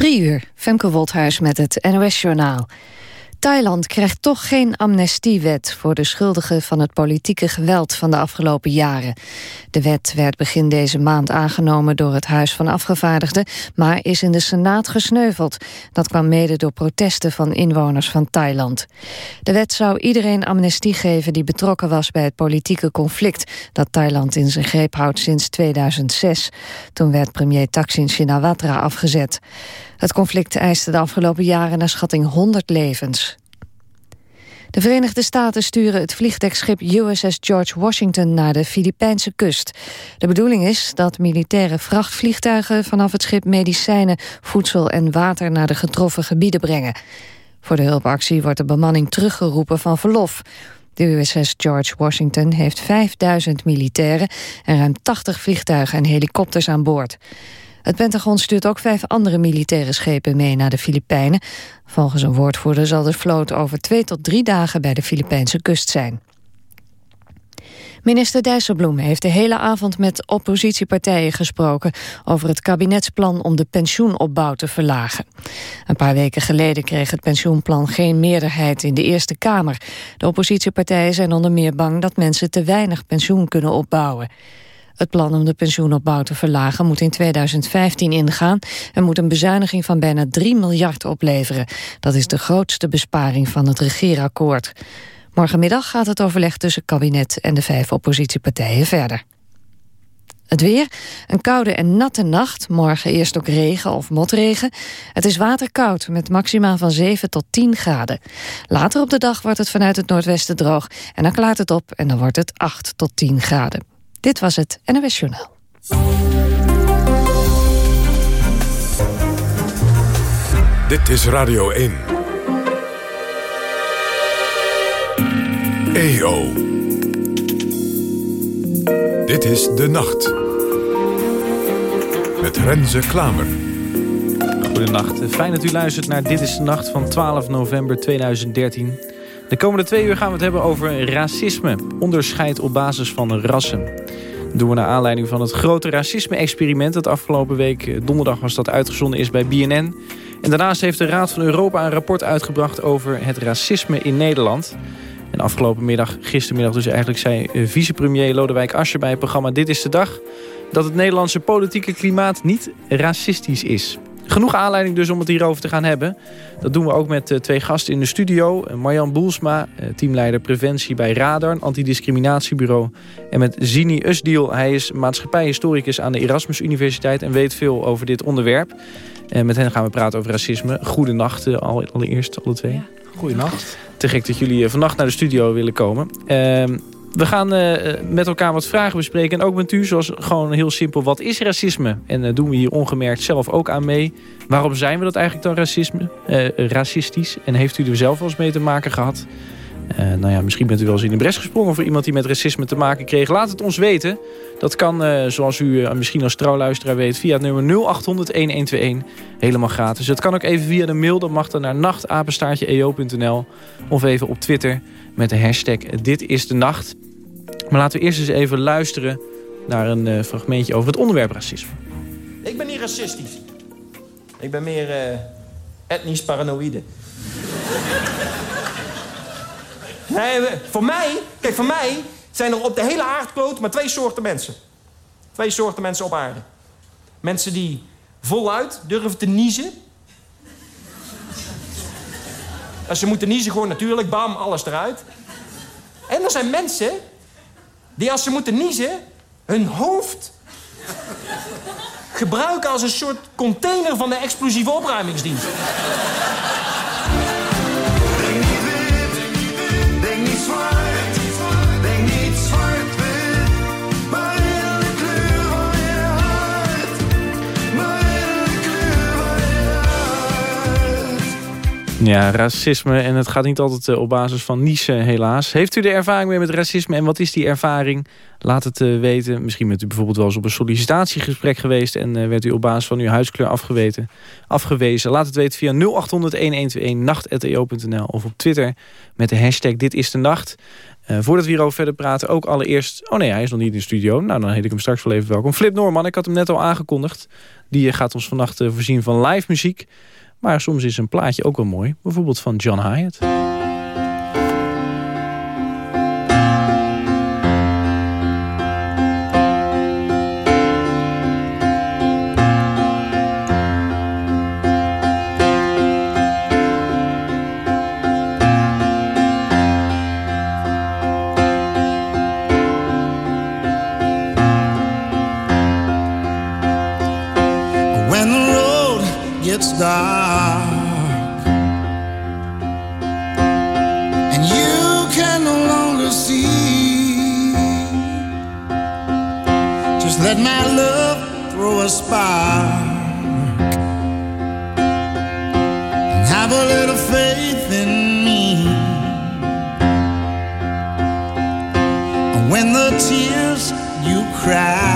Drie uur, Femke Wolthuis met het NOS-journaal. Thailand krijgt toch geen amnestiewet voor de schuldigen van het politieke geweld van de afgelopen jaren. De wet werd begin deze maand aangenomen door het Huis van Afgevaardigden, maar is in de Senaat gesneuveld. Dat kwam mede door protesten van inwoners van Thailand. De wet zou iedereen amnestie geven die betrokken was bij het politieke conflict dat Thailand in zijn greep houdt sinds 2006. Toen werd premier Thaksin Shinawatra afgezet. Het conflict eiste de afgelopen jaren naar schatting 100 levens. De Verenigde Staten sturen het vliegdekschip USS George Washington naar de Filipijnse kust. De bedoeling is dat militaire vrachtvliegtuigen vanaf het schip medicijnen, voedsel en water naar de getroffen gebieden brengen. Voor de hulpactie wordt de bemanning teruggeroepen van verlof. De USS George Washington heeft 5000 militairen en ruim 80 vliegtuigen en helikopters aan boord. Het Pentagon stuurt ook vijf andere militaire schepen mee naar de Filipijnen. Volgens een woordvoerder zal de vloot over twee tot drie dagen bij de Filipijnse kust zijn. Minister Dijsselbloem heeft de hele avond met oppositiepartijen gesproken over het kabinetsplan om de pensioenopbouw te verlagen. Een paar weken geleden kreeg het pensioenplan geen meerderheid in de Eerste Kamer. De oppositiepartijen zijn onder meer bang dat mensen te weinig pensioen kunnen opbouwen. Het plan om de pensioenopbouw te verlagen moet in 2015 ingaan... en moet een bezuiniging van bijna 3 miljard opleveren. Dat is de grootste besparing van het regeerakkoord. Morgenmiddag gaat het overleg tussen kabinet en de vijf oppositiepartijen verder. Het weer, een koude en natte nacht. Morgen eerst ook regen of motregen. Het is waterkoud met maximaal van 7 tot 10 graden. Later op de dag wordt het vanuit het noordwesten droog. En dan klaart het op en dan wordt het 8 tot 10 graden. Dit was het NOS Journaal. Dit is Radio 1. EO. Dit is De Nacht. Met Renze Klamer. Goedenacht. Fijn dat u luistert naar Dit is de Nacht van 12 november 2013. De komende twee uur gaan we het hebben over racisme. Onderscheid op basis van rassen. Dat doen we naar aanleiding van het grote racisme-experiment... dat afgelopen week, eh, donderdag was dat uitgezonden is bij BNN. En daarnaast heeft de Raad van Europa een rapport uitgebracht... over het racisme in Nederland. En afgelopen middag, gistermiddag dus eigenlijk... zei eh, vicepremier Lodewijk Asscher bij het programma Dit is de Dag... dat het Nederlandse politieke klimaat niet racistisch is. Genoeg aanleiding dus om het hierover te gaan hebben. Dat doen we ook met uh, twee gasten in de studio. Uh, Marjan Boelsma, uh, teamleider preventie bij Radar, een antidiscriminatiebureau. En met Zini Usdiel, hij is maatschappijhistoricus aan de Erasmus Universiteit... en weet veel over dit onderwerp. En met hen gaan we praten over racisme. Goedenacht allereerst, alle twee. Goedenacht. Te gek dat jullie vannacht naar de studio willen komen. Ehm, we gaan uh, met elkaar wat vragen bespreken. En ook met u, zoals gewoon heel simpel, wat is racisme? En uh, doen we hier ongemerkt zelf ook aan mee. Waarom zijn we dat eigenlijk dan racisme, uh, racistisch? En heeft u er zelf wel eens mee te maken gehad? nou ja, misschien bent u wel eens in de bres gesprongen... voor iemand die met racisme te maken kreeg. Laat het ons weten. Dat kan, zoals u misschien als trouwluisteraar weet... via het nummer 0800-1121. Helemaal gratis. Het kan ook even via de mail. Dan mag dan naar nachtapenstaartje.eo.nl. Of even op Twitter met de hashtag Dit is de Nacht. Maar laten we eerst eens even luisteren naar een uh, fragmentje over het onderwerp racisme. Ik ben niet racistisch. Ik ben meer uh, etnisch paranoïde. nee, voor mij, kijk, voor mij zijn er op de hele aardkloot maar twee soorten mensen. Twee soorten mensen op aarde. Mensen die voluit durven te niezen. Als ze moeten niezen, gewoon natuurlijk, bam, alles eruit. En er zijn mensen die als ze moeten niezen, hun hoofd gebruiken als een soort container van de explosieve opruimingsdienst. Ja, racisme en het gaat niet altijd eh, op basis van niche helaas. Heeft u de ervaring mee met racisme en wat is die ervaring? Laat het uh, weten. Misschien bent u bijvoorbeeld wel eens op een sollicitatiegesprek geweest... en uh, werd u op basis van uw huidskleur afgewezen. Laat het weten via 0800-1121 nacht.eo.nl of op Twitter met de hashtag Dit is de Nacht. Voordat we hierover verder praten, ook allereerst... Oh nee, hij is nog niet in de studio. Nou, dan heet ik hem straks wel even welkom. Flip Noorman, ik had hem net al aangekondigd. Die gaat ons vannacht voorzien van live muziek. Maar soms is een plaatje ook wel mooi. Bijvoorbeeld van John Hyatt. let my love throw a spark. And have a little faith in me. When the tears you cry.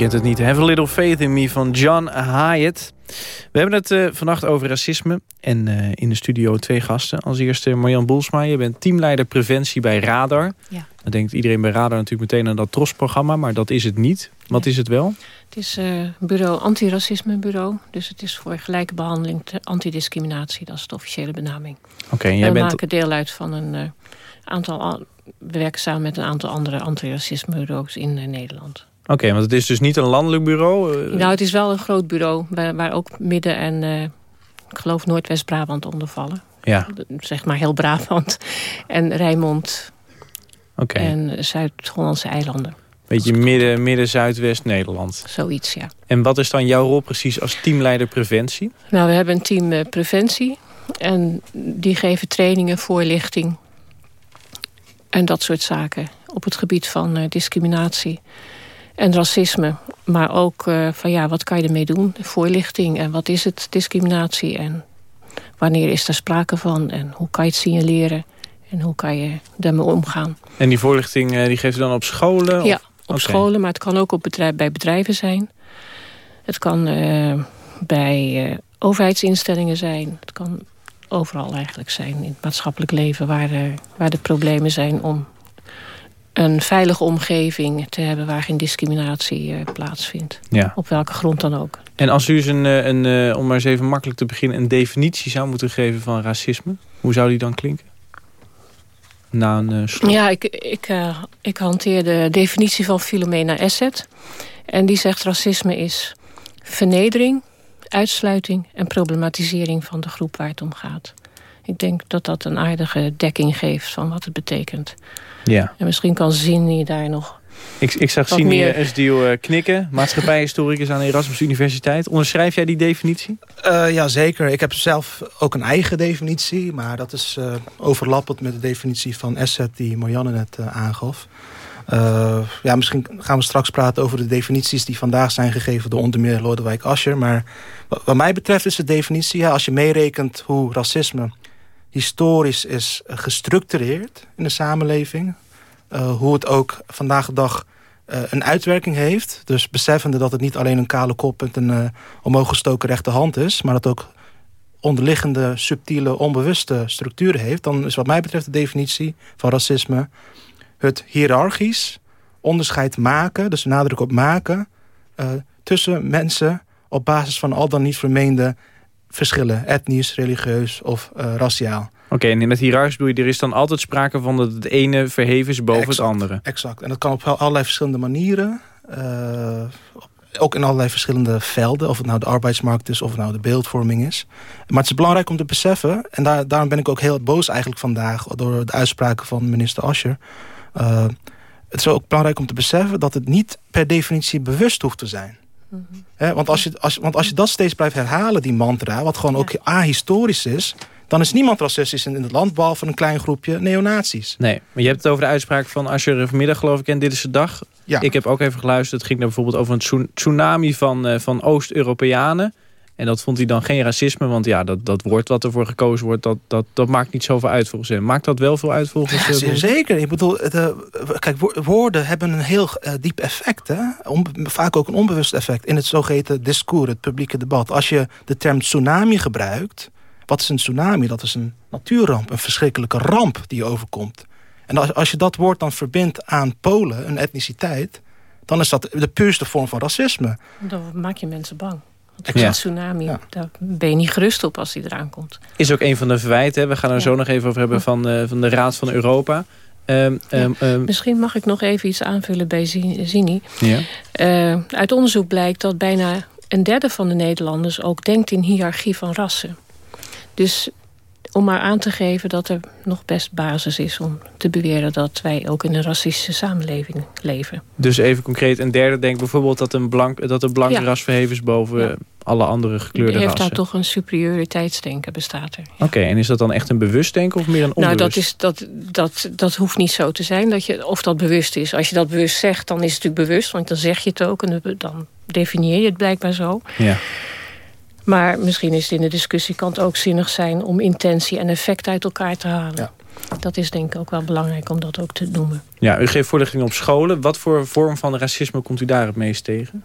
Kent het niet. Have a Little Faith in Me van John Hyatt. We hebben het uh, vannacht over racisme. En uh, in de studio twee gasten. Als eerste Marjan Boelsma. Je bent teamleider preventie bij Radar. Ja. Dan denkt iedereen bij Radar natuurlijk meteen aan dat TROS-programma. Maar dat is het niet. Wat is het wel? Het is uh, bureau antiracisme bureau. Dus het is voor gelijke behandeling, antidiscriminatie. Dat is de officiële benaming. Oké. Okay, we bent... maken deel uit van een aantal... We werken samen met een aantal andere antiracisme bureaus in Nederland. Oké, want het is dus niet een landelijk bureau? Eh? Nou, het is wel een groot bureau waar, waar ook Midden- en uh, ik geloof Noordwest-Brabant onder vallen. Ja. Zeg maar heel Brabant en Rijnmond okay. en Zuid-Hollandse eilanden. Beetje midden, midden Zuidwest Nederland. Zoiets, ja. En wat is dan jouw rol precies als teamleider preventie? Nou, we hebben een team uh, preventie. En die geven trainingen, voorlichting en dat soort zaken. Op het gebied van discriminatie en racisme. Maar ook van ja, wat kan je ermee doen? Voorlichting en wat is het discriminatie? En wanneer is er sprake van? En hoe kan je het signaleren? En hoe kan je daarmee omgaan? En die voorlichting die geeft u dan op scholen? Ja, op scholen, maar het kan ook op bedrijf, bij bedrijven zijn. Het kan bij overheidsinstellingen zijn. Het kan overal eigenlijk zijn in het maatschappelijk leven... waar waar de problemen zijn om een veilige omgeving te hebben... waar geen discriminatie uh, plaatsvindt. Ja. Op welke grond dan ook. En als u eens een, eh, een, een, eh, om maar eens even makkelijk te beginnen... een definitie zou moeten geven van racisme... hoe zou die dan klinken? Na een uh, Ja, ik, ik, uh, ik hanteer de definitie van Philomena Asset. En die zegt racisme is vernedering, uitsluiting en problematisering van de groep waar het om gaat. Ik denk dat dat een aardige dekking geeft van wat het betekent. Ja. En misschien kan Zini daar nog ik, ik zag Zini Esdiel uh, knikken, maatschappijhistoricus aan de Erasmus Universiteit. Onderschrijf jij die definitie? Uh, ja, zeker. Ik heb zelf ook een eigen definitie, maar dat is uh, overlappend met de definitie van Asset die Marianne net uh, aangaf. Uh, ja, misschien gaan we straks praten over de definities die vandaag zijn gegeven door onder meer Lodewijk Asscher. Maar wat mij betreft is de definitie, ja, als je meerekent hoe racisme historisch is gestructureerd in de samenleving. Uh, hoe het ook vandaag de dag uh, een uitwerking heeft. Dus beseffende dat het niet alleen een kale kop met een uh, omhoog gestoken rechterhand is. Maar dat ook onderliggende, subtiele, onbewuste structuren heeft. Dan is wat mij betreft de definitie van racisme het hiërarchisch onderscheid maken, dus nadruk op maken, tussen mensen op basis van al dan niet vermeende verschillen, etnisch, religieus of uh, raciaal. Oké, okay, en in het hiërarchisch bedoel je, er is dan altijd sprake van dat het ene verheven is boven exact, het andere. Exact, en dat kan op allerlei verschillende manieren. Uh, ook in allerlei verschillende velden. Of het nou de arbeidsmarkt is, of het nou de beeldvorming is. Maar het is belangrijk om te beseffen... en daar, daarom ben ik ook heel boos eigenlijk vandaag... door de uitspraken van minister Ascher... Uh, het is ook belangrijk om te beseffen dat het niet per definitie bewust hoeft te zijn. Mm -hmm. He, want, als je, als, want als je dat steeds blijft herhalen, die mantra... wat gewoon ook ahistorisch is... dan is niemand racistisch in het land... behalve een klein groepje neonazies. Nee, maar je hebt het over de uitspraak van Asscher vanmiddag, geloof ik... en dit is de dag. Ja. Ik heb ook even geluisterd. Het ging bijvoorbeeld over een tsunami van, uh, van Oost-Europeanen... En dat vond hij dan geen racisme, want ja, dat, dat woord wat ervoor gekozen wordt... Dat, dat, dat maakt niet zoveel uit volgens hem. Maakt dat wel veel uit volgens hem? Ja, zeker. Ik bedoel, de, kijk, woorden hebben een heel uh, diep effect. Hè? Om, vaak ook een onbewust effect in het zogeheten discours, het publieke debat. Als je de term tsunami gebruikt... Wat is een tsunami? Dat is een natuurramp, een verschrikkelijke ramp die je overkomt. En als, als je dat woord dan verbindt aan Polen, een etniciteit... dan is dat de puurste vorm van racisme. Dan maak je mensen bang. Een tsunami, ja. daar ben je niet gerust op als die eraan komt. Is ook een van de verwijten. We gaan er zo nog even over hebben van, uh, van de Raad van Europa. Um, um, um, Misschien mag ik nog even iets aanvullen bij Zini. Ja. Uh, uit onderzoek blijkt dat bijna een derde van de Nederlanders... ook denkt in hiërarchie van rassen. Dus om maar aan te geven dat er nog best basis is om te beweren dat wij ook in een racistische samenleving leven. Dus even concreet, een derde denkt bijvoorbeeld dat een blank, dat een blanke ja. ras verheven is boven ja. alle andere gekleurde rassen. heeft daar toch een superioriteitsdenken bestaat er. Oké, okay, en is dat dan echt een bewust denken of meer een onbewust? Nou, dat, is, dat, dat, dat hoeft niet zo te zijn, dat je, of dat bewust is. Als je dat bewust zegt, dan is het natuurlijk bewust, want dan zeg je het ook en dan definieer je het blijkbaar zo. Ja. Maar misschien is het in de discussiekant ook zinnig zijn... om intentie en effect uit elkaar te halen. Ja. Dat is denk ik ook wel belangrijk om dat ook te noemen. Ja, u geeft voorlichting op scholen. Wat voor vorm van racisme komt u daar het meest tegen?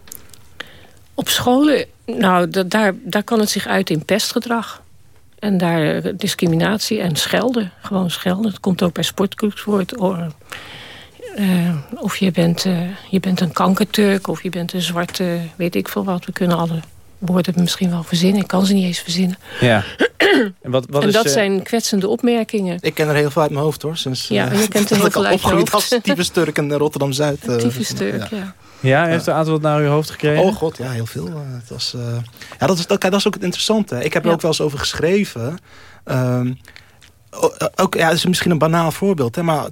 Op scholen, nou, daar, daar kan het zich uit in pestgedrag. En daar discriminatie en schelden. Gewoon schelden. Het komt ook bij sportclubs voor. Uh, of je bent, uh, je bent een kankerturk of je bent een zwarte, weet ik veel wat. We kunnen alle woorden misschien wel verzinnen. Ik kan ze niet eens verzinnen. Ja. En, wat, wat en dat is, zijn kwetsende opmerkingen. Ik ken er heel veel uit mijn hoofd hoor. Sinds, ja, je kent er heel veel uit je hoofd. als in Rotterdam-Zuid. Uh, type Sturk, ja. ja. Ja, heeft u een aantal wat naar uw hoofd gekregen? Oh god, ja, heel veel. het was, uh, ja, dat, is, dat, dat is ook het interessante. Ik heb er ja. ook wel eens over geschreven. Um, ook, ja, dat is misschien een banaal voorbeeld. Hè, maar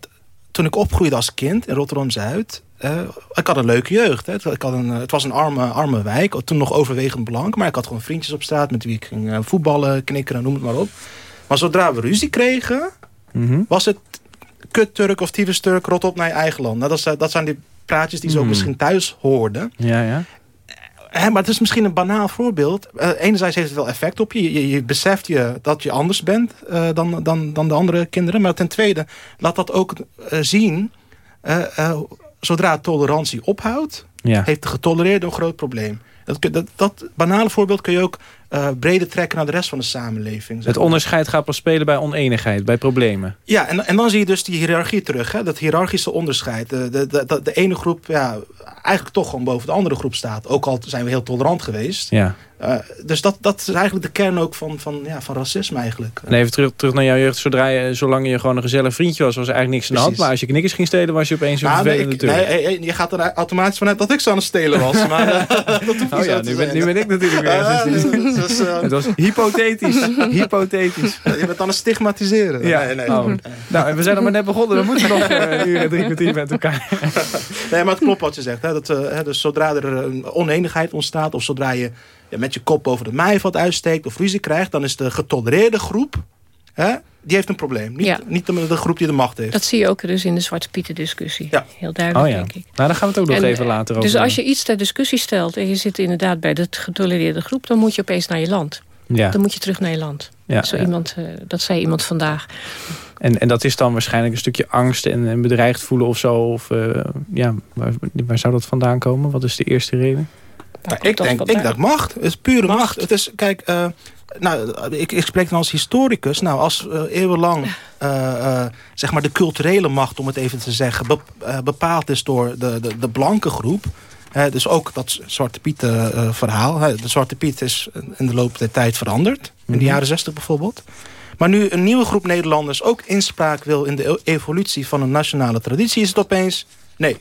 toen ik opgroeide als kind in Rotterdam-Zuid... Uh, ik had een leuke jeugd. Hè. Ik had een, het was een arme, arme wijk. Toen nog overwegend blank. Maar ik had gewoon vriendjes op straat met wie ik ging uh, voetballen, knikkeren, noem het maar op. Maar zodra we ruzie kregen, mm -hmm. was het kut Turk of tyfus Turk, rot op naar je eigen land. Nou, dat, zijn, dat zijn die praatjes die ze ook Hmm. misschien thuis hoorden. Ja, ja. Hè, maar het is misschien een banaal voorbeeld. Eh, enerzijds heeft het wel effect op je. Je, je beseft je dat je anders bent eh, dan, dan, dan de andere kinderen. Maar ten tweede, laat dat ook eh, zien... eh, eh, zodra tolerantie ophoudt... ja. heeft de getolereerde een groot probleem. Dat, dat, dat banale voorbeeld kun je ook eh, breder trekken naar de rest van de samenleving. Het onderscheid gaat pas spelen bij oneenigheid, bij problemen. Ja, en, en dan zie je dus die hiërarchie terug. Hè? Dat hiërarchische onderscheid. De, de, de, de ene groep ja, eigenlijk toch gewoon boven de andere groep staat. Ook al zijn we heel tolerant geweest. Ja. Eh, dus dat, dat is eigenlijk de kern ook van, van, ja, van racisme eigenlijk. En even terug, terug naar jouw jeugd. Zodra je, zolang je gewoon een gezellig vriendje was, was er eigenlijk niks aan de hand. Maar als je knikkers ging stelen, was je opeens een Nou, vervelende nee, hey, je gaat er automatisch vanuit dat ik zo aan het stelen was. maar eh, dat hoeft niet Oh ja, nu ben, zijn. nu ben ik natuurlijk weer. dus, Het was hypothetisch. hypothetisch. je bent aan het stigmatiseren. Ja. Nee, nee. Oh. Nou, en we zijn nog maar net begonnen. Dan moeten we nog eh, een uur en drie kwartier met elkaar. Nee, maar het klopt wat je zegt. Hè? Dat, eh, hè, dus zodra er een oneenigheid ontstaat... of zodra je ja, met je kop over de maaiveld uitsteekt... of ruzie krijgt... dan is de getolereerde groep... Hè, die heeft een probleem. Niet, Ja. niet de, de groep die de macht heeft. Dat zie je ook dus in de Zwarte Pieten discussie. Ja. Heel duidelijk, Oh ja. denk ik. Nou, daar gaan we het ook nog En, even later over Dus als je iets ter discussie stelt... en je zit inderdaad bij de getolereerde groep... dan moet je opeens naar je land. Ja, Dan moet je terug naar je land. ja, Zo ja. Iemand, eh, dat zei iemand vandaag. En, en dat is dan waarschijnlijk een stukje angst en, en bedreigd voelen of zo. Of, eh, ja, waar, waar zou dat vandaan komen? Wat is de eerste reden? Nou, ik dat denk, ik denk macht. Het is pure macht. Het is, kijk, eh, nou, ik, ik spreek dan als historicus. Nou, als eh, eeuwenlang eh, eh, zeg maar de culturele macht, om het even te zeggen, bep- bepaald is door de, de, de blanke groep. Dus ook dat Zwarte Piet verhaal. De Zwarte Piet is in de loop der tijd veranderd. In de Mhm. jaren zestig bijvoorbeeld. Maar nu een nieuwe groep Nederlanders ook inspraak wil in de e- evolutie van een nationale traditie, is het opeens, nee,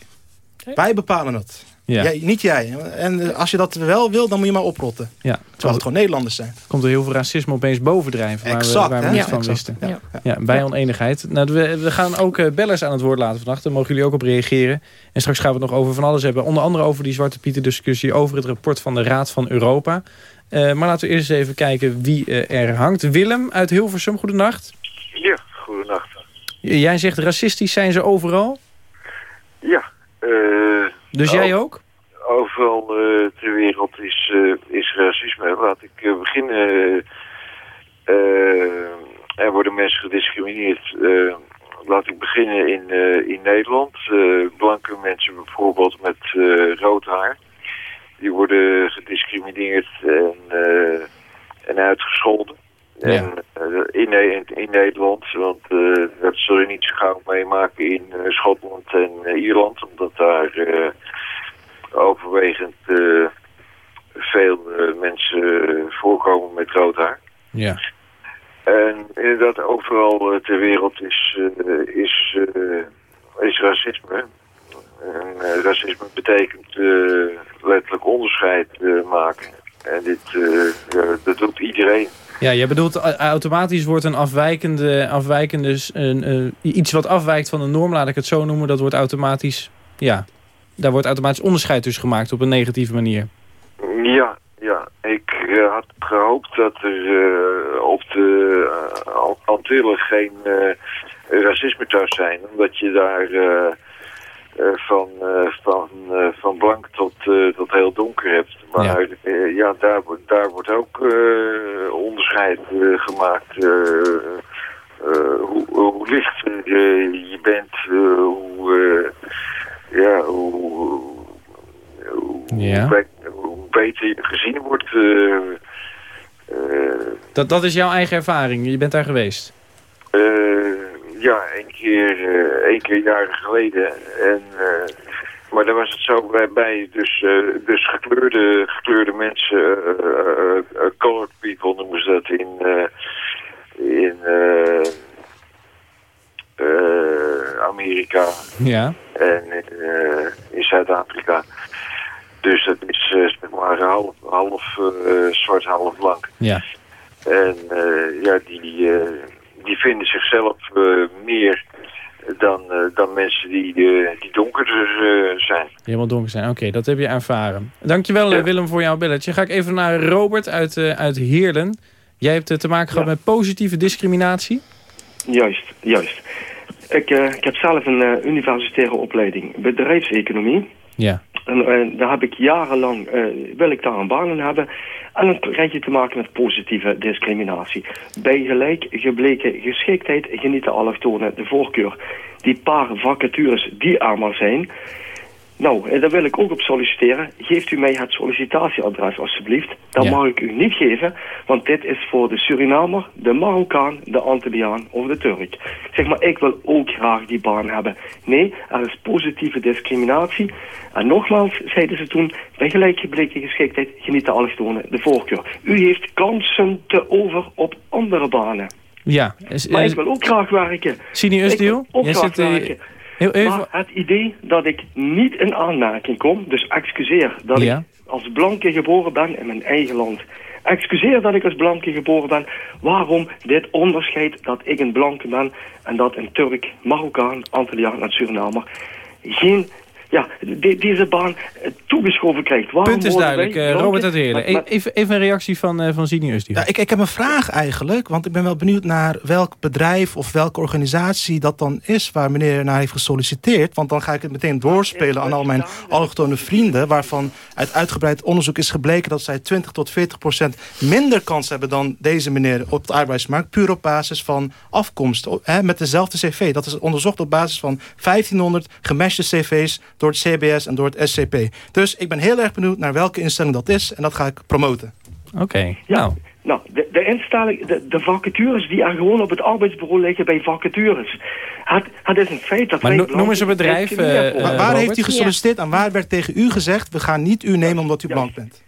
wij bepalen het. Ja, Jij, niet jij. En eh, als je dat wel wil, dan moet je maar oprotten. ja. Terwijl het gewoon Nederlanders zijn. komt er heel veel racisme opeens bovendrijven. Waar we, Exact, waar we niet van Exact. wisten. Ja. Ja, bij oneenigheid. Nou, we, we gaan ook eh, bellers aan het woord laten vannacht. Daar mogen jullie ook op reageren. En straks gaan we het nog over van alles hebben. Onder andere over die Zwarte Pieten discussie. Over het rapport van de Raad van Europa. Eh, maar laten we eerst eens even kijken wie er hangt. Willem uit Hilversum, goedenacht. Ja, goedenacht. J- Jij zegt racistisch zijn ze overal. Ja, eh, Dus Oh. jij ook? overal eh, ter wereld is, eh, is racisme. Laat ik eh, beginnen. Er worden mensen gediscrimineerd. Laat ik beginnen in, in Nederland. Blanke mensen bijvoorbeeld met rood haar. Die worden gediscrimineerd en, en uitgescholden. En eh, in, in, Nederland, want eh, dat zul je niet zo gauw meemaken in eh, Schotland en Ierland, omdat daar overwegend veel mensen voorkomen met rood haar. Ja. En inderdaad, overal ter wereld is, is, is racisme. En racisme betekent letterlijk onderscheid maken. En dit, dat doet iedereen. Ja, jij bedoelt automatisch wordt een afwijkende, afwijkende s- een, eh, iets wat afwijkt van de norm, laat ik het zo noemen, dat wordt automatisch, ja, daar wordt automatisch onderscheid dus gemaakt op een negatieve manier. Ja, ja. Ik eh, had gehoopt dat er eh, op de uh, Antillen geen racisme zou zijn. Omdat je daar van, eh, van, eh, van blank tot, eh, tot heel donker hebt. Maar ja, ja daar, wordt- daar wordt ook eh, onderscheid eh, gemaakt. eh, eh, hoe, hoe licht eh, je bent, eh, hoe, eh, ja, hoe, hoe, Ja. be- hoe beter je gezien wordt. eh, eh, Dat, dat is jouw eigen ervaring, je bent daar geweest. eh, ja, één keer, eh, één keer jaren geleden. En, eh, maar dan was het zo bij, bij dus, eh, dus gekleurde, gekleurde mensen, colored people noemen ze dat in, eh, in Amerika Ja. en eh, in Zuid-Afrika. Dus dat is zeg maar half, half zwart, half blank. Ja. En ja, die, die vinden zichzelf eh, meer dan, eh, dan mensen die, eh, die donkerder eh, zijn. Helemaal donker zijn. Oké, dat heb je ervaren. Dankjewel Ja. Willem voor jouw belletje. Ga ik even naar Robert uit, eh, uit Heerlen. Jij hebt te maken gehad met positieve discriminatie. Juist, juist. Ik, uh, ik heb zelf een uh, universitaire opleiding bedrijfseconomie. Ja. En uh, daar heb ik jarenlang, wil ik daar een baan in hebben. En dan krijg je te maken met positieve discriminatie. Bij gelijk gebleken geschiktheid genieten allochtonen de voorkeur. Die paar vacatures die er maar zijn, nou, en daar wil ik ook op solliciteren. Geeft u mij het sollicitatieadres alstublieft. Dat mag ik u niet geven, want dit is voor de Surinamer, de Marokkaan, de Antilliaan of de Turk. Zeg maar, ik wil ook graag die baan hebben. Nee, er is positieve discriminatie. En nogmaals, zeiden ze toen, bij gelijkgebleken geschiktheid genieten allochtonen de voorkeur. U heeft kansen te over op andere banen. Ja. maar ik wil ook graag werken. Sini Usdiel, jij zit... Werken. Heel even... Maar het idee dat ik niet in aanmerking kom, dus excuseer dat ik als blanke geboren ben in mijn eigen land. Excuseer dat ik als blanke geboren ben. Waarom dit onderscheid dat ik een blanke ben en dat een Turk, Marokkaan, Antilliaan en Surinamer geen ja, deze baan eh, toegeschoven krijgt. Waarom Punt is duidelijk. Wij, uh, Robert Heerlen. E- even, even, een reactie van, uh, van Zinius. Ja, ik, ik heb een vraag eigenlijk. Want ik ben wel benieuwd naar welk bedrijf of welke organisatie dat dan is... waar meneer naar heeft gesolliciteerd. Want dan ga ik het meteen doorspelen aan al mijn allochtone vrienden... waarvan uit uitgebreid onderzoek is gebleken... dat zij 20 tot 40 procent minder kans hebben dan deze meneer op de arbeidsmarkt. Puur op basis van afkomst. Hè, met dezelfde cv. Dat is onderzocht op basis van 1500 gemeshte cv's door het CBS en door het SCP. Dus ik ben heel erg benieuwd naar welke instelling dat is. En dat ga ik promoten. Oké, ja. nou... Nou, de, de instelling, de, de, vacatures die er gewoon op het arbeidsbureau liggen bij vacatures. Het, het is een feit dat maar noem eens een bedrijf. Uh, waar heeft u gesolliciteerd en waar werd tegen u gezegd... we gaan niet u nemen omdat u blank bent?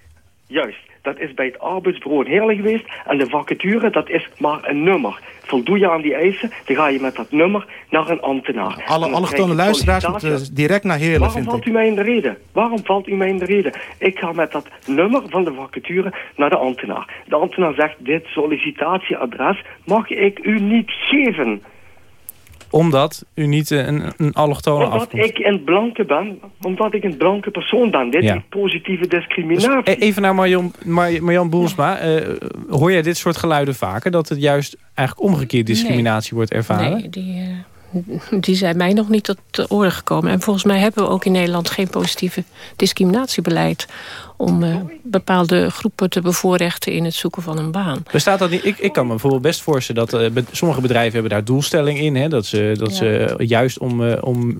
Juist. Dat is bij het arbeidsbureau Heerlijk geweest. En de vacature, dat is maar een nummer. Voldoe je aan die eisen, dan ga je met dat nummer naar een ambtenaar. Alle allochtone luisteraars moeten direct naar Heerlijk, Waarom valt u mij in de reden? Waarom valt u mij in de reden? Ik ga met dat nummer van de vacature naar de ambtenaar. De ambtenaar zegt, dit sollicitatieadres mag ik u niet geven omdat u niet eh, een, een allochtone Omdat ik een blanke ben. Omdat ik een blanke persoon ben. Dit is positieve discriminatie. Dus even naar Marjan, Marjan Boelsma. Uh, hoor jij dit soort geluiden vaker? Dat het juist eigenlijk omgekeerd discriminatie wordt ervaren? Nee, die... Uh die zijn mij nog niet tot de oren gekomen. En volgens mij hebben we ook in Nederland geen positieve discriminatiebeleid om uh, bepaalde groepen te bevoorrechten in het zoeken van een baan. Bestaat dat niet? Ik, ik kan me bijvoorbeeld best voorstellen dat uh, sommige bedrijven hebben daar doelstelling in. Hè, dat ze, dat ze juist om, uh, om,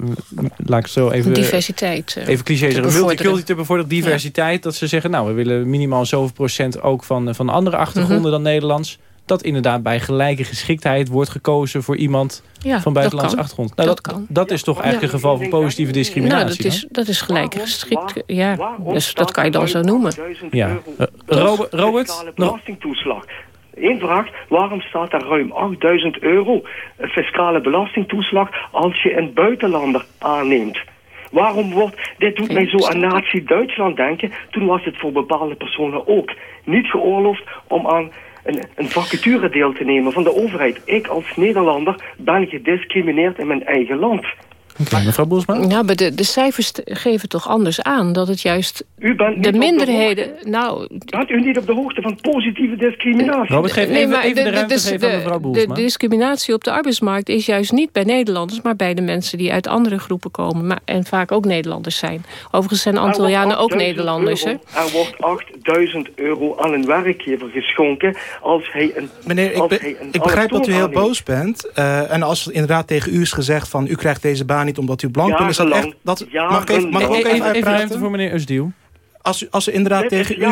laat ik zo even... Diversiteit Even cliché zeggen, multicultureel te bevorderen, diversiteit. Dat ze zeggen, nou, we willen minimaal zoveel procent ook van, van andere achtergronden mhm. dan Nederlands dat inderdaad bij gelijke geschiktheid wordt gekozen voor iemand van buitenlandse achtergrond. Nou, dat, dat, dat is toch eigenlijk een geval van positieve discriminatie? Nou, dat is, dat is gelijk geschikt. Ja, dus dat kan je dan zo noemen. Ja. Uh, Robert, Robert belastingtoeslag. Eén vraag, waarom staat er ruim 8000 euro fiscale belastingtoeslag als je een buitenlander aanneemt? Waarom wordt, dit doet mij zo aan nazi-Duitsland denken, toen was het voor bepaalde personen ook niet geoorloofd om aan een, een vacature deel te nemen van de overheid. Ik als Nederlander ben gediscrimineerd in mijn eigen land. Okay, mevrouw Boelsma? Ja, maar de, de cijfers geven toch anders aan dat het juist u bent de minderheden... nou, bent u niet op de hoogte van positieve discriminatie? Robert, geef even, even de, de ruimte de, aan mevrouw Boelsma. De discriminatie op de arbeidsmarkt is juist niet bij Nederlanders... maar bij de mensen die uit andere groepen komen. Maar, en vaak ook Nederlanders zijn. Overigens zijn Antillianen ook Nederlanders. Euro, er wordt 8000 euro aan een werkgever geschonken als hij een... Meneer, ik, be, ik begrijp dat u heel boos bent. Uh, en als inderdaad tegen u is gezegd van... u krijgt deze baan niet omdat u blank bent. Is dat echt... Dat, mag ik even, mag ik ook even, even ruimte voor meneer Usdiel? Als, u, als, er inderdaad tegen u,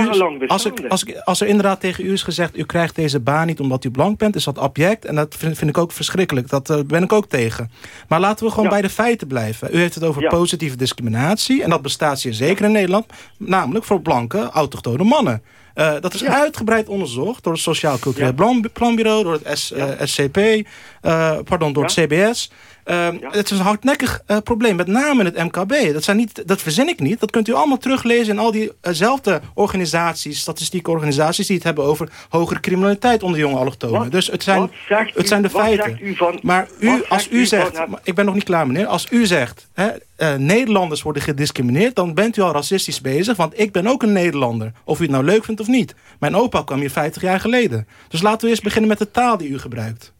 als, ik, als, ik, als er inderdaad tegen u is gezegd... u krijgt deze baan niet omdat u blank bent... is dat object en dat vind, vind ik ook verschrikkelijk. Dat uh, ben ik ook tegen. Maar laten we gewoon bij de feiten blijven. U heeft het over positieve discriminatie... en dat bestaat zeer zeker in Nederland... namelijk voor blanke, autochtone mannen. Uh, dat is uitgebreid onderzocht door het Sociaal Cultureel Planbureau... door het S, uh, SCP, pardon, door het CBS... Ehm, het is een hardnekkig uh, probleem, met name in het MKB. Dat, zijn niet, dat verzin ik niet. Dat kunt u allemaal teruglezen in al diezelfde uh organisaties, statistieke organisaties... die het hebben over hogere criminaliteit onder jonge allochtonen. Dus het zijn, het zijn de feiten. Van, maar u, als u, zegt, ik ben nog niet klaar meneer, als u zegt... Hè, uh, Nederlanders worden gediscrimineerd, dan bent u al racistisch bezig. Want ik ben ook een Nederlander, of u het nou leuk vindt of niet. Mijn opa kwam hier 50 jaar geleden. Dus laten we eerst beginnen met de taal die u gebruikt.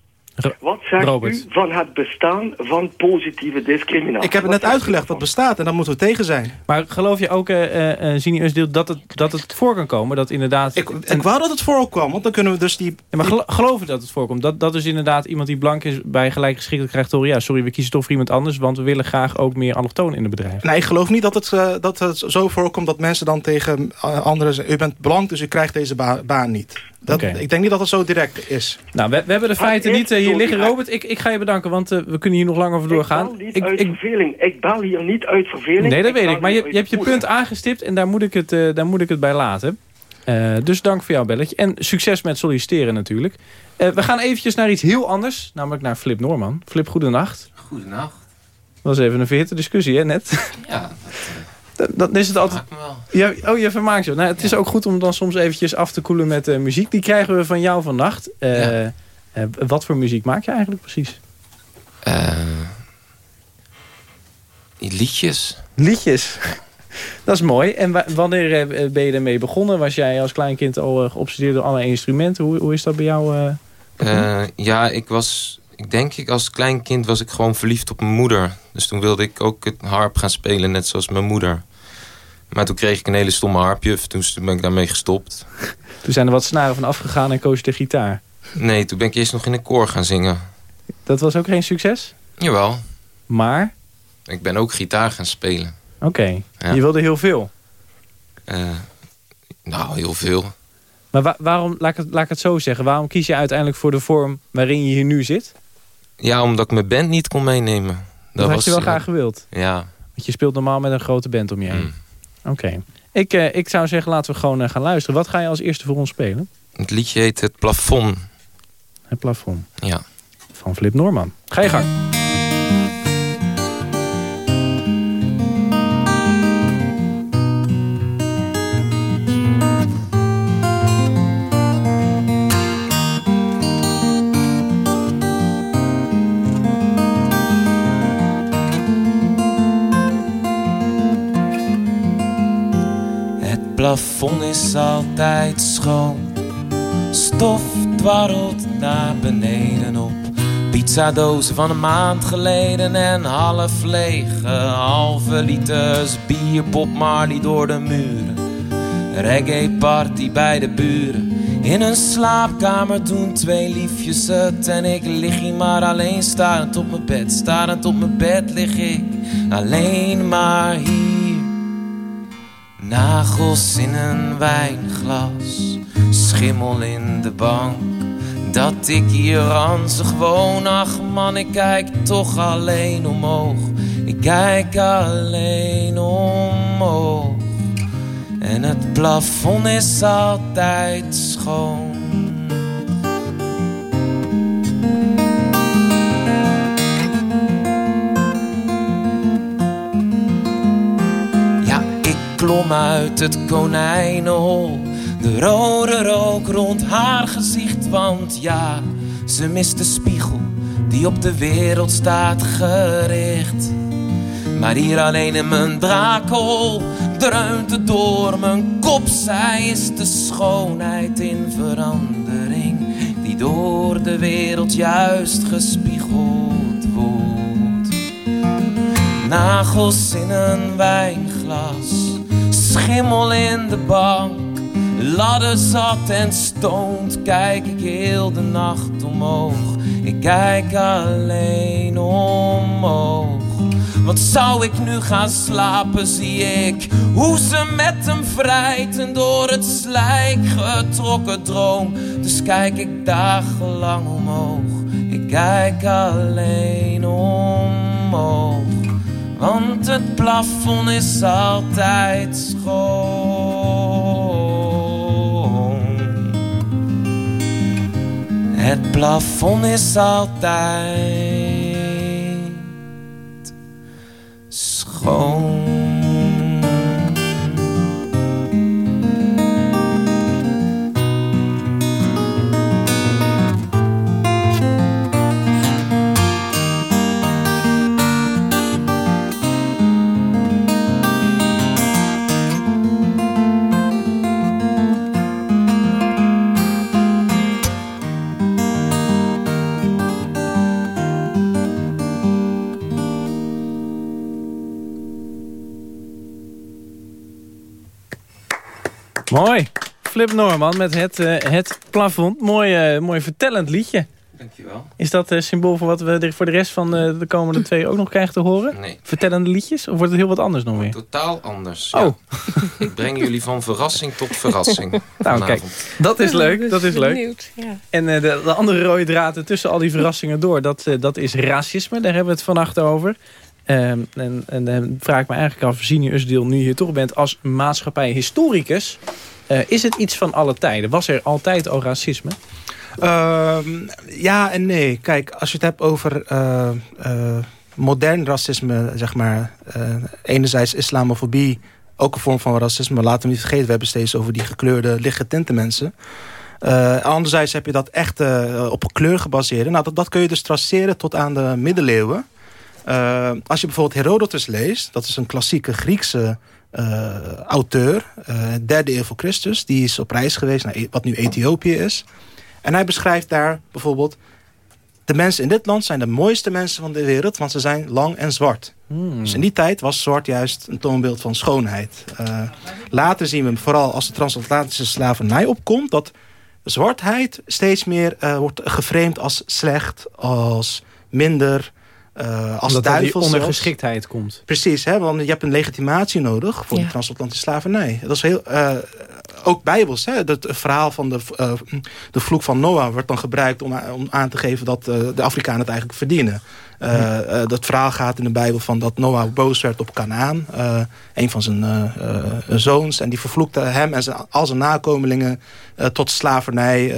Wat zegt Robert. u van het bestaan van positieve discriminatie? Ik heb het net uitgelegd wat ervan? bestaat en daar moeten we tegen zijn. Maar geloof je ook, eh eh Zini Eusdeel, dat het, dat het voor kan komen? Dat inderdaad... Ik, en- ik wou dat het voorkwam, want dan kunnen we dus die... Ja, maar gelo- geloof je dat het voorkomt? Dat, dat is inderdaad iemand die blank is bij gelijkgeschiktheid krijgt te horen... ja, sorry, we kiezen toch voor iemand anders... want we willen graag ook meer allochtonen in het bedrijf. Nee, ik geloof niet dat het, eh, dat het zo voorkomt dat mensen dan tegen eh, anderen zeggen... u bent blank, dus u krijgt deze ba- baan niet. Dat. Ik denk niet dat het zo direct is. Nou, we, we hebben de Maar feiten niet eh, hier liggen. Robert, ik, ik ga je bedanken, want eh, we kunnen hier nog lang over doorgaan. Ik bel niet Ik- uit ik- verveling. Ik bel hier niet uit verveling. nee, dat weet ik. Maar je, je hebt je punt aangestipt en daar moet ik het, eh, daar moet ik het bij laten. Eh, dus dank voor jouw belletje. En succes met solliciteren natuurlijk. Eh, we gaan eventjes naar iets heel anders, namelijk naar Flip Norman. Flip, goedenacht. Goedenacht. Dat was even een verhitte discussie, hè, net? Ja, Dan is het altijd... maakt me wel. Ja, oh, je vermaakt je. Nou, het is ook goed om dan soms eventjes af te koelen met eh, muziek. Die krijgen we van jou vannacht. Eh, Ja. eh, wat voor muziek maak je eigenlijk precies? Liedjes. Liedjes. Dat is mooi. En wa- wanneer ben je ermee begonnen? Was jij als kleinkind al geobsedeerd door allerlei instrumenten? Hoe, hoe is dat bij jou? ja, ik was... Ik denk ik als klein kind was ik gewoon verliefd op mijn moeder. Dus toen wilde ik ook het harp gaan spelen, net zoals mijn moeder. Maar toen kreeg ik een hele stomme harpjuf. Toen ben ik daarmee gestopt. Toen zijn er wat snaren van afgegaan en koos je de gitaar. Nee, toen ben ik eerst nog in een koor gaan zingen. Dat was ook geen succes? Jawel, Maar, ik ben ook gitaar gaan spelen. oké. Ja. Je wilde heel veel. Eh, nou, heel veel. Maar wa- waarom, laat ik, het, laat ik het zo zeggen, waarom kies je uiteindelijk voor de vorm waarin je hier nu zit? Ja, omdat ik mijn band niet kon meenemen. Dat, had was, je wel graag gewild. Ja. Want je speelt normaal met een grote band om je heen. mm. Oké. Ik, eh, ik zou zeggen, laten we gewoon eh, gaan luisteren. Wat ga je als eerste voor ons spelen? Het liedje heet Het Plafond. Het plafond Ja. van Flip Norman. Ga je gang. Plafond is altijd schoon. Stof dwarrelt naar beneden op. Pizzadozen van een maand geleden en half lege halve liters bier Bob Marley door de muren. Reggae party bij de buren. In een slaapkamer doen twee liefjes het en ik lig hier maar alleen starend op mijn bed. Starend op mijn bed lig ik alleen maar hier. Nagels in een wijnglas, schimmel in de bank. Dat ik hier ranzig woon, ach man, ik kijk toch alleen omhoog. Ik kijk alleen omhoog. En het plafond is altijd schoon. Uit het konijnenhol. De rode rook rond haar gezicht, want ja, ze mist de spiegel die op de wereld staat gericht. Maar hier alleen in mijn drakel dreunt het door mijn kop. Zij is de schoonheid in verandering, die door de wereld juist gespiegeld wordt. Nagels in een wijnglas, schimmel in de bank. Ladder zat en stoont, kijk ik heel de nacht omhoog. Ik kijk alleen omhoog. Want zou ik nu gaan slapen, zie ik hoe ze met hem vrijt en door het slijk getrokken droom. Dus kijk ik dagenlang omhoog. Ik kijk alleen omhoog. Want het plafond is altijd schoon. Het plafond is altijd schoon. Mooi. Flip Norman met het, uh, het plafond. Mooi, uh, mooi vertellend liedje. Dankjewel. Is dat uh, symbool voor wat we voor de rest van de komende twee ook nog krijgen te horen? Nee. Vertellende liedjes? Of wordt het heel wat anders nog weer? Totaal anders. Oh. Ja. Ik breng jullie van verrassing tot verrassing. nou kijk, dat is leuk. Dat is leuk. Benieuwd, ja. En de, de, andere rode draad tussen al die verrassingen door, dat, dat is racisme. Daar hebben we het vannacht over. Um, en, en dan vraag ik me eigenlijk af, Zini Usdeel, nu hier toch bent als maatschappijhistoricus. Uh, is het iets van alle tijden? Was er altijd al racisme? Uh, ja en nee. Kijk, als je het hebt over uh, modern racisme, zeg maar. enerzijds islamofobie, ook een vorm van racisme. Laten we niet vergeten, we hebben steeds over die gekleurde, lichtgetinte mensen. anderzijds heb je dat echt op kleur gebaseerd. Nou, dat, dat kun je dus traceren tot aan de middeleeuwen. Uh, als je bijvoorbeeld Herodotus leest, dat is een klassieke Griekse uh, auteur, uh, derde eeuw voor Christus, die is op reis geweest naar wat nu Ethiopië is. En hij beschrijft daar bijvoorbeeld, de mensen in dit land zijn de mooiste mensen van de wereld, want ze zijn lang en zwart. Hmm. Dus in die tijd was zwart juist een toonbeeld van schoonheid. later zien we vooral als de transatlantische slavernij opkomt, dat zwartheid steeds meer wordt geframed als slecht, als minder... Uh, als Omdat duivel die ondergeschiktheid komt. Precies, hè, want je hebt een legitimatie nodig voor Ja. de transatlantische slavernij. Dat is heel, uh, ook bijbels. Hè, het verhaal van de, uh, de vloek van Noah wordt dan gebruikt om, om aan te geven dat de Afrikanen het eigenlijk verdienen. Uh, dat verhaal gaat in de Bijbel van dat Noah boos werd op Canaan. een van zijn zoons. En die vervloekte hem en zijn, al zijn nakomelingen tot slavernij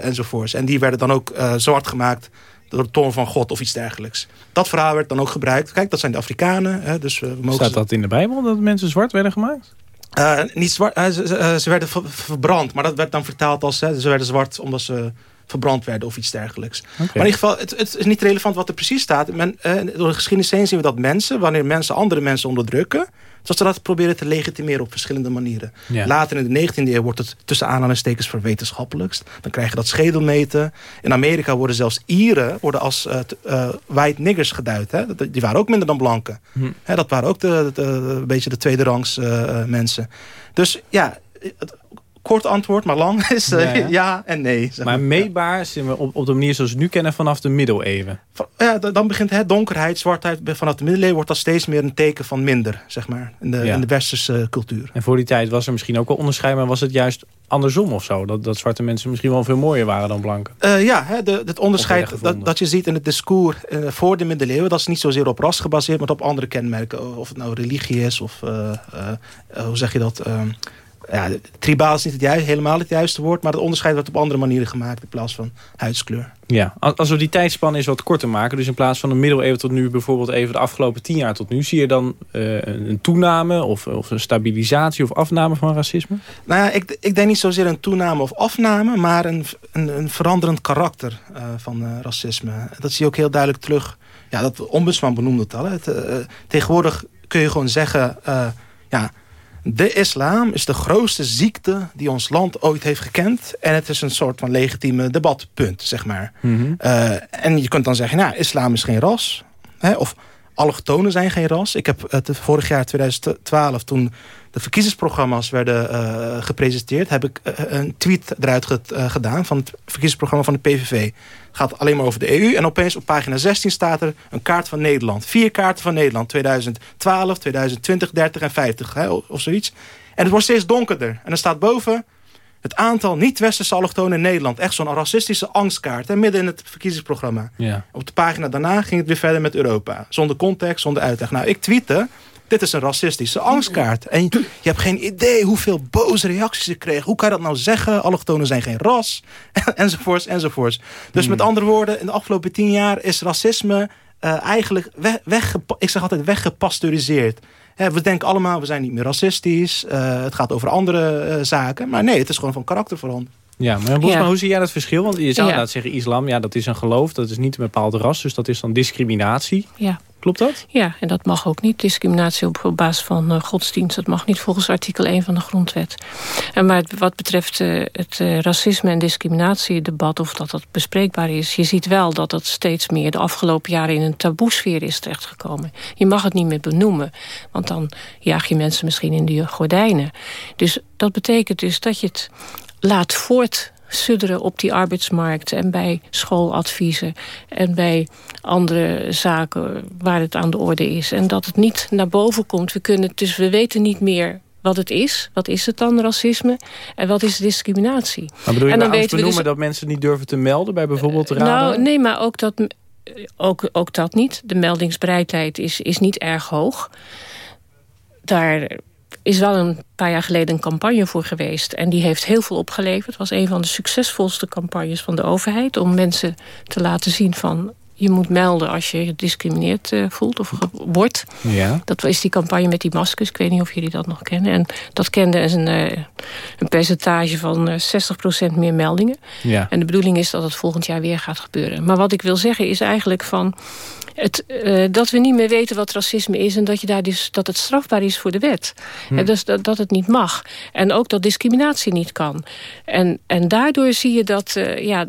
enzovoorts. En die werden dan ook zwart gemaakt door de toorn van God of iets dergelijks. Dat verhaal werd dan ook gebruikt. Kijk, dat zijn de Afrikanen. Hè, dus we mogen Staat dat in de Bijbel, dat mensen zwart werden gemaakt? Uh, niet zwart, uh, ze, ze, werden ver, verbrand. Maar dat werd dan vertaald als hè, ze werden zwart omdat ze verbrand werden of iets dergelijks. Okay. Maar in ieder geval, het, het, is niet relevant wat er precies staat. Men, door de geschiedenis heen zien we dat mensen, wanneer mensen andere mensen onderdrukken, dat ze dat proberen te legitimeren op verschillende manieren. Ja. Later in de 19e eeuw wordt het tussen aanhalingstekens verwetenschappelijkst. Dan krijg je dat schedelmeten. In Amerika worden zelfs Ieren worden als uh, uh, white niggers geduid. Hè? Die waren ook minder dan blanken. Hm. Hè, dat waren ook de, een beetje de tweede rangs uh, mensen. Dus ja, het, kort antwoord, maar lang is ja, ja. ja en nee. maar, maar meetbaar zijn we op, op de manier zoals we nu kennen vanaf de middeleeuwen. Ja, dan begint het donkerheid, zwartheid. Vanaf de middeleeuwen wordt dat steeds meer een teken van minder, zeg maar. In de, in de westerse cultuur. En voor die tijd was er misschien ook wel onderscheid, maar was het juist andersom of zo? Dat, dat zwarte mensen misschien wel veel mooier waren dan blanken? Uh, ja, hè, de, het onderscheid dat, dat je ziet in het discours uh, voor de middeleeuwen... dat is niet zozeer op ras gebaseerd, maar op andere kenmerken. Of het nou religie is of, uh, hoe zeg je dat... Ehm, ja, tribaal is niet het juiste, helemaal het juiste woord... maar het onderscheid wordt op andere manieren gemaakt in plaats van huidskleur. Ja, als we die tijdspan eens wat korter maken... dus in plaats van de middeleeuwen tot nu bijvoorbeeld even de afgelopen tien jaar tot nu... zie je dan uh, een toename of, of een stabilisatie of afname van racisme? Nou ja, ik, ik denk niet zozeer een toename of afname... maar een, een, een veranderend karakter uh, van uh, racisme. Dat zie je ook heel duidelijk terug. Ja, dat ombudsman benoemde het al. Hè. Het, tegenwoordig kun je gewoon zeggen... ja, de islam is de grootste ziekte die ons land ooit heeft gekend. En het is een soort van legitieme debatpunt, zeg maar. Mm -hmm. uh, en je kunt dan zeggen, nou, islam is geen ras. Hè, of allochtonen zijn geen ras. Ik heb het vorig jaar 2012, toen de verkiezingsprogramma's werden uh, gepresenteerd... heb ik uh, een tweet eruit ge gedaan van het verkiezingsprogramma van de PVV. Het gaat alleen maar over de EU. En opeens op pagina 16 staat er een kaart van Nederland. Vier kaarten van Nederland. 2012, 2020, 30 en 50 hè, of zoiets. En het wordt steeds donkerder. En er staat boven het aantal niet-westerse allochtonen in Nederland. Echt zo'n racistische angstkaart. Hè, midden in het verkiezingsprogramma. Ja. Op de pagina daarna ging het weer verder met Europa. Zonder context, zonder uitleg. Nou, ik tweette... Dit is een racistische angstkaart. En je, hebt geen idee hoeveel boze reacties ik kreeg. Hoe kan je dat nou zeggen? Allochtonen zijn geen ras. enzovoorts, enzovoorts. Dus Hmm. met andere woorden, in de afgelopen tien jaar is racisme uh, eigenlijk weg, weg, ik zeg altijd weggepasteuriseerd. We denken allemaal, we zijn niet meer racistisch. Uh, het gaat over andere uh, zaken. Maar nee, het is gewoon van karakter veranderd. Ja, maar Bosma, Ja. hoe zie jij dat verschil? Want je zou inderdaad zeggen, islam, ja, dat is een geloof, dat is niet een bepaald ras, dus dat is dan discriminatie. Ja. Klopt dat? Ja, en dat mag ook niet. Discriminatie op, basis van uh, godsdienst. Dat mag niet volgens artikel 1 van de grondwet. En maar wat betreft uh, het uh, racisme- en discriminatiedebat... of dat dat bespreekbaar is... je ziet wel dat dat steeds meer de afgelopen jaren... in een taboesfeer is terechtgekomen. Je mag het niet meer benoemen. Want dan jaag je mensen misschien in die gordijnen. Dus dat betekent dus dat je het laat voort sudderen op die arbeidsmarkt... en bij schooladviezen en bij andere zaken waar het aan de orde is. En dat het niet naar boven komt. We kunnen, dus we weten niet meer wat het is. Wat is het dan, racisme? En wat is discriminatie? Maar bedoel je en dan nou benoemen dus... dat mensen niet durven te melden... bij bijvoorbeeld raden? Nou, nee, maar ook dat, ook, ook dat niet. De meldingsbereidheid is, is niet erg hoog. Daar is wel een paar jaar geleden een campagne voor geweest. En die heeft heel veel opgeleverd. Het was een van de succesvolste campagnes van de overheid... om mensen te laten zien van... je moet melden als je gediscrimineerd uh, voelt of wordt. Ja. Dat is die campagne met die maskers. Ik weet niet of jullie dat nog kennen. En dat kende een, uh, een percentage van uh, 60% meer meldingen. Ja. En de bedoeling is dat het volgend jaar weer gaat gebeuren. Maar wat ik wil zeggen is eigenlijk van... Het, uh, dat we niet meer weten wat racisme is... en dat, je daar dus, dat het strafbaar is voor de wet. Hm. dus dat, dat het niet mag. En ook dat discriminatie niet kan. En, en daardoor zie je dat... Uh, ja,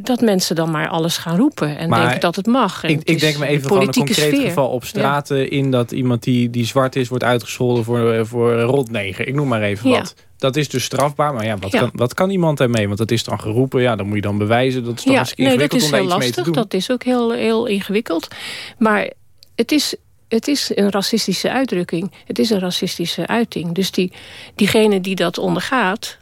dat mensen dan maar alles gaan roepen en maar denken dat het mag. En ik, ik denk me even van een concreet sfeer. geval op straten ja. in... dat iemand die, die zwart is wordt uitgescholden voor, voor rotneger. Ik noem maar even ja. wat. Dat is dus strafbaar, maar ja, wat, ja. Kan, wat kan iemand daarmee? Want dat is dan geroepen, ja, dan moet je dan bewijzen. Dat is toch ja, eens ingewikkeld nee, dat is om daar heel iets lastig, mee te doen. Dat is ook heel, heel ingewikkeld. Maar het is, het is een racistische uitdrukking. Het is een racistische uiting. Dus die, diegene die dat ondergaat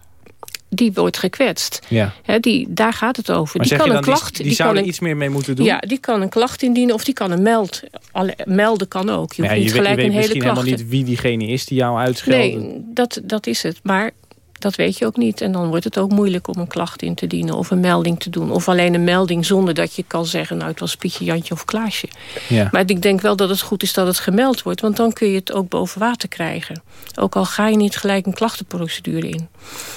die wordt gekwetst. Ja. He, die, daar gaat het over. Maar die kan een klacht... Die, die, iets meer mee moeten doen? Ja, die kan een klacht indienen of die kan een meld... Alle, melden kan ook. Je, ja, hoeft niet je gelijk weet, je weet een hele klacht... helemaal niet wie diegene is die jou uitscheldt. Nee, dat, dat is het. Maar dat weet je ook niet. En dan wordt het ook moeilijk om een klacht in te dienen... of een melding te doen. Of alleen een melding zonder dat je kan zeggen... nou, het was Pietje, Jantje of Klaasje. Ja. Maar ik denk wel dat het goed is dat het gemeld wordt... want dan kun je het ook boven water krijgen. Ook al ga je niet gelijk een klachtenprocedure in.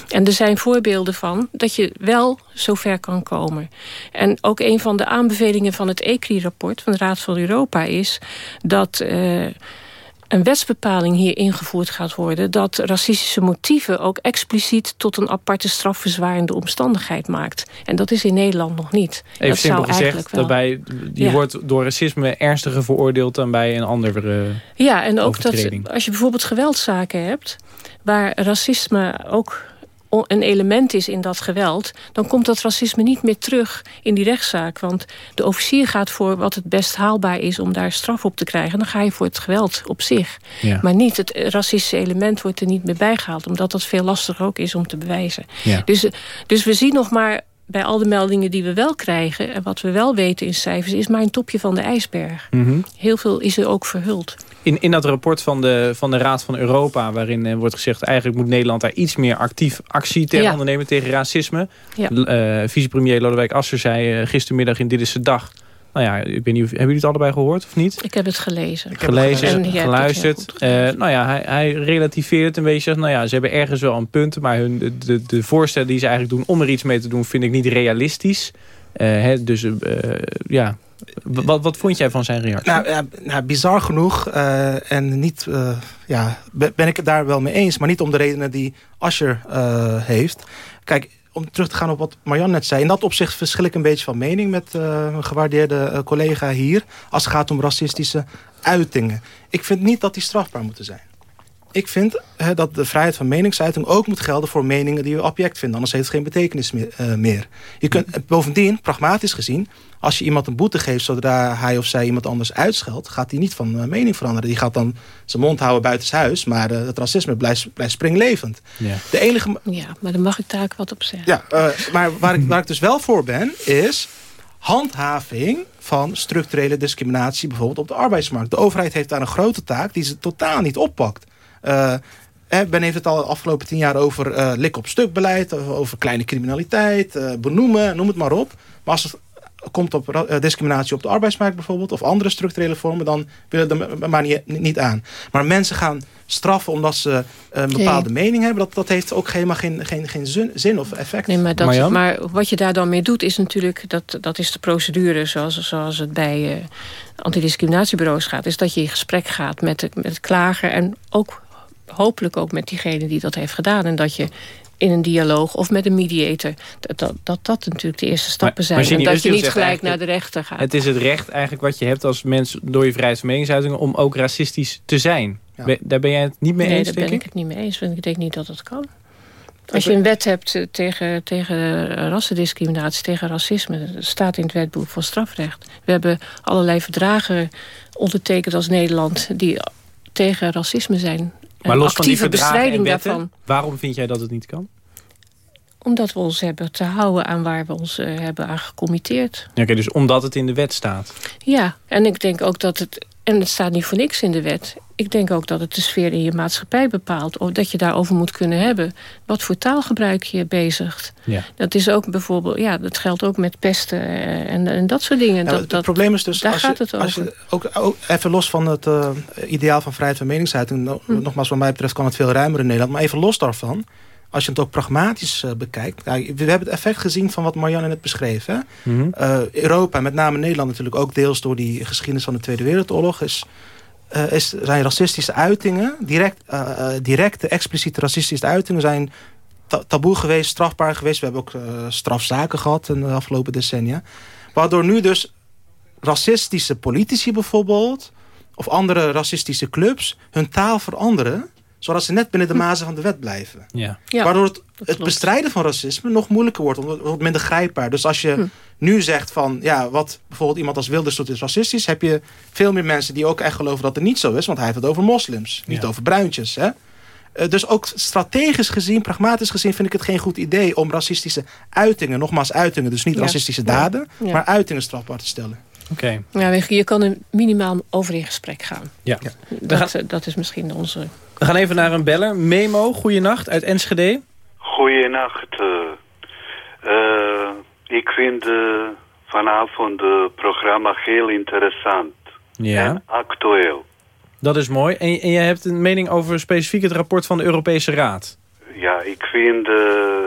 En er zijn voorbeelden van dat je wel zover kan komen. En ook een van de aanbevelingen van het ECRI-rapport... van de Raad van Europa is dat... Uh, een wetsbepaling hier ingevoerd gaat worden... dat racistische motieven ook expliciet tot een aparte strafverzwarende omstandigheid maakt. En dat is in Nederland nog niet. Even dat simpel zou gezegd, wel... daarbij, je ja. wordt door racisme ernstiger veroordeeld... dan bij een andere Ja, en ook dat als je bijvoorbeeld geweldzaken hebt... waar racisme ook een element is in dat geweld... dan komt dat racisme niet meer terug in die rechtszaak. Want de officier gaat voor wat het best haalbaar is... om daar straf op te krijgen. Dan ga je voor het geweld op zich. Ja. Maar niet het racistische element wordt er niet meer bijgehaald... omdat dat veel lastiger ook is om te bewijzen. Ja. Dus, dus we zien nog maar bij al de meldingen die we wel krijgen... en wat we wel weten in cijfers... is maar een topje van de ijsberg. Mm -hmm. Heel veel is er ook verhuld. In, in dat rapport van de, van de Raad van Europa... waarin eh, wordt gezegd... eigenlijk moet Nederland daar iets meer actief actie tegen Ja. ondernemen... tegen racisme. Ja. Uh, Vicepremier Lodewijk Asscher zei uh, gistermiddag in Dit is de Dag... Nou ja, ik weet niet, hebben jullie het allebei gehoord of niet? Ik heb het gelezen. Gelezen, En geluisterd. Uh, nou ja, hij, hij relativeert het een beetje. Zegt, nou ja, ze hebben ergens wel een punt. Maar hun, de, de, de voorstellen die ze eigenlijk doen om er iets mee te doen... vind ik niet realistisch. Uh, hè, dus uh, ja, wat, wat vond jij van zijn reactie? Nou, nou bizar genoeg. Uh, en niet, uh, ja, ben ik het daar wel mee eens. Maar niet om de redenen die Asher uh, heeft. Kijk, om terug te gaan op wat Marjan net zei. In dat opzicht verschil ik een beetje van mening met een gewaardeerde collega hier. Als het gaat om racistische uitingen. Ik vind niet dat die strafbaar moeten zijn. Ik vind hè, dat de vrijheid van meningsuiting ook moet gelden voor meningen die je object vindt. Anders heeft het geen betekenis meer. Uh, meer. Je kunt, bovendien, pragmatisch gezien, als je iemand een boete geeft zodra hij of zij iemand anders uitscheldt, gaat hij niet van uh, mening veranderen. Die gaat dan zijn mond houden buitenshuis, maar uh, het racisme blijft, blijft springlevend. Ja. De enige... Ja, maar dan mag ik daar ook wat op zeggen. Ja, uh, maar waar ik, waar ik dus wel voor ben, is handhaving van structurele discriminatie bijvoorbeeld op de arbeidsmarkt. De overheid heeft daar een grote taak die ze totaal niet oppakt. Uh, Ben heeft het al de afgelopen tien jaar over uh, lik op stuk beleid, over kleine criminaliteit, uh, benoemen, noem het maar op. Maar als het komt op eh, discriminatie op de arbeidsmarkt bijvoorbeeld... of andere structurele vormen, dan willen we er maar niet, niet aan. Maar mensen gaan straffen omdat ze een bepaalde mening hebben... dat, dat heeft ook helemaal geen, geen, geen zin, zin of effect. Nee, maar, dat, maar wat je daar dan mee doet is natuurlijk... dat, dat is de procedure zoals, zoals het bij eh antidiscriminatiebureaus gaat... is dat je in gesprek gaat met de, met de klager... en ook hopelijk ook met diegene die dat heeft gedaan. En dat je in een dialoog of met een mediator... dat dat, dat, dat natuurlijk de eerste stappen Maar- zijn. maar en dat je niet gelijk naar de rechter gaat. Het is het recht eigenlijk wat je hebt als mens door je vrijheid van meningsuiting... om ook racistisch te zijn. Ja. Ben- daar ben jij het niet mee nee, eens, daar denk ben ik? ik het niet mee eens. Want ik denk niet dat het kan. Als je een wet hebt eh, tegen, tegen rassendiscriminatie, tegen racisme... dat staat in het wetboek van strafrecht. We hebben allerlei verdragen ondertekend als Nederland... die tegen racisme zijn. Maar los van die bestrijding wetten, daarvan. waarom vind jij dat het niet kan? Omdat we ons hebben te houden aan waar we ons eh, hebben aan gecommitteerd. Ja, Oké, dus omdat het in de wet staat. Ja, en ik denk ook dat het... En het staat niet voor niks in de wet. Ik denk ook dat het de sfeer in je maatschappij bepaalt. Of dat je daarover moet kunnen hebben. Wat voor taalgebruik je bezigt. Ja. Dat is ook bijvoorbeeld... Ja, dat geldt ook met pesten eh, en, en dat soort dingen. Ja, dat, het dat, probleem is dus, daar als, gaat je, het als over. je ook, ook even los van het eh, ideaal van vrijheid van meningsuiting... no- Hm. nogmaals, wat mij betreft kan het veel ruimer in Nederland... maar even los daarvan, als je het ook pragmatisch eh, bekijkt... Kijk, we hebben het effect gezien van wat Marianne net beschreef. Hè? Eh, Europa, met name Nederland natuurlijk ook deels door die geschiedenis van de Tweede Wereldoorlog... is, eh, zijn racistische uitingen, direct, eh, eh, directe, expliciete racistische uitingen... zijn ta- taboe geweest, strafbaar geweest. We hebben ook strafzaken gehad in de afgelopen decennia. Waardoor nu dus racistische politici bijvoorbeeld... of andere racistische clubs hun taal veranderen... zodat ze net binnen de mazen van de wet blijven. Ja. ja, Waardoor het, het bestrijden van racisme nog moeilijker wordt. Omdat het wordt minder grijpbaar. Dus als je Hm. nu zegt van... ja, wat bijvoorbeeld iemand als Wilders doet is racistisch... heb je veel meer mensen die ook echt geloven dat het niet zo is. Want hij heeft het over moslims, niet Ja. over bruintjes. Hè? Eh, dus ook strategisch gezien, pragmatisch gezien... vind ik het geen goed idee om racistische uitingen... nogmaals uitingen, dus niet Ja. racistische daden... Ja. maar uitingen strafbaar te stellen. Oké. ja, weet je, je kan er minimaal over in gesprek gaan. Ja. Dat, eh, dat is misschien onze... We gaan even naar een beller. Memo, goeienacht, uit Enschede. Goeienacht. Eh, ik vind eh, vanavond het programma heel interessant Ja, en actueel. dat is mooi. En, en jij hebt een mening over specifiek het rapport van de Europese Raad. Ja, ik vind eh,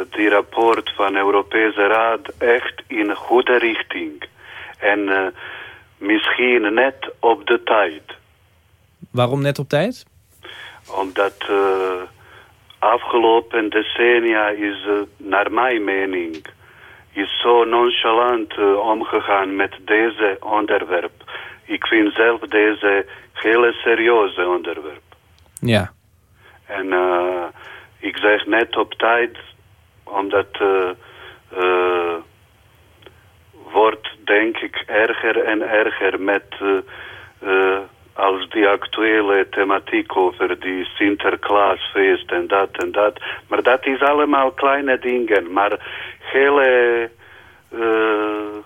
die rapport van de Europese Raad echt in een goede richting. En misschien net op de tijd. Waarom net op tijd? Omdat eh afgelopen decennia is, eh, naar mijn mening, is zo nonchalant eh, omgegaan met deze onderwerp. Ik vind zelf deze hele serieuze onderwerp. Ja. En eh, ik zeg net op tijd, omdat eh, wordt denk ik erger en erger met als die actuele thematiek over die Sinterklaasfeest en dat en dat. Maar dat is allemaal kleine dingen. Maar hele eh,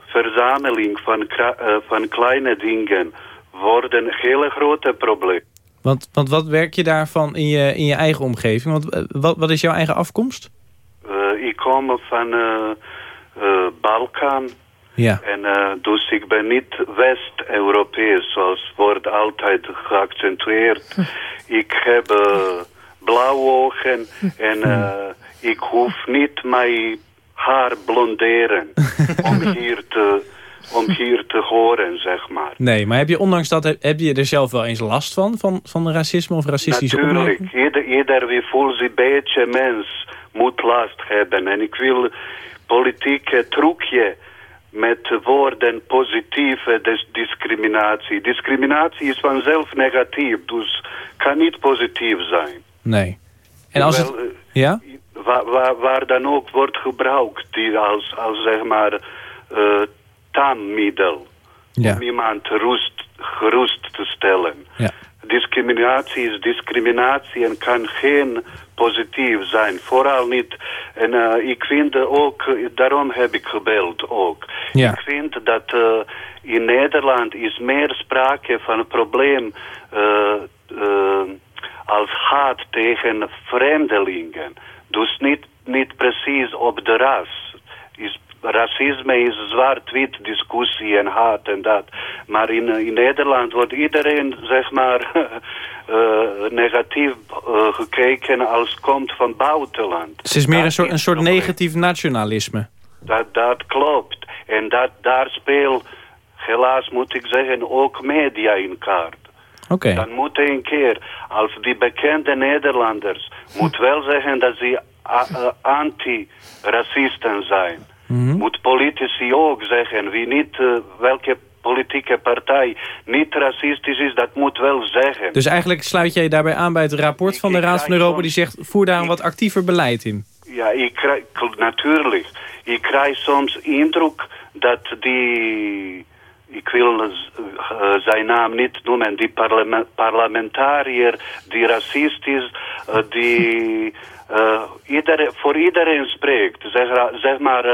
verzameling van, eh, van kleine dingen worden hele grote probleem. Want, want wat werk je daarvan in je, in je eigen omgeving? Want eh, wat, wat is jouw eigen afkomst? Ik kom van Balkan. Ja. En eh, dus ik ben niet West-Europees, zoals wordt altijd geaccentueerd. Ik heb eh, blauwe ogen en eh, ik hoef niet mijn haar blonderen om hier te, om hier te horen, zeg maar. Nee, maar heb je ondanks dat, heb, je er zelf wel eens last van? Van, van racisme of racistische Natuurlijk, ieder, ieder wie voelt zich beetje mens moet last hebben. En ik wil politieke trucje met woorden positieve dis- discriminatie. Discriminatie is vanzelf negatief, dus kan niet positief zijn. Nee. En als het... Eh, Ja? waar, waar, waar dan ook wordt gebruikt, die als, als zeg maar eh taanmiddel. Ja. Om iemand rust, gerust te stellen. Ja. Discriminatie is discriminatie en kan geen positief zijn. Vooral niet. En eh, ik vind ook, daarom heb ik gebeld ook. Ja. Ik vind dat eh, in Nederland is meer sprake van een probleem eh, als haat tegen vreemdelingen. Dus niet, niet precies op de ras. Is racisme is zwart-wit discussie en haat en dat. Maar in, in Nederland wordt iedereen, zeg maar, uh, negatief uh, gekeken als komt van buitenland. Het is meer een soort, een soort negatief nationalisme. Dat, dat klopt. En dat, daar speelt, helaas moet ik zeggen, ook media in kaart. Oké. Dan moet een keer, als die bekende Nederlanders, moet wel zeggen dat ze anti-racisten zijn. Mhm. Moet politici ook zeggen, wie niet, uh, welke politieke partij niet racistisch is, dat moet wel zeggen. Dus eigenlijk sluit jij daarbij aan bij het rapport van de Raad van Europa... die zegt, voer daar een wat actiever beleid in. Ja, ik krijg, natuurlijk. Ik krijg soms indruk dat die... Ik wil uh, zijn naam niet noemen. Die parlement, parlementariër die racist is, uh, die... Uh, iedereen, voor iedereen spreekt. Zeg, zeg maar,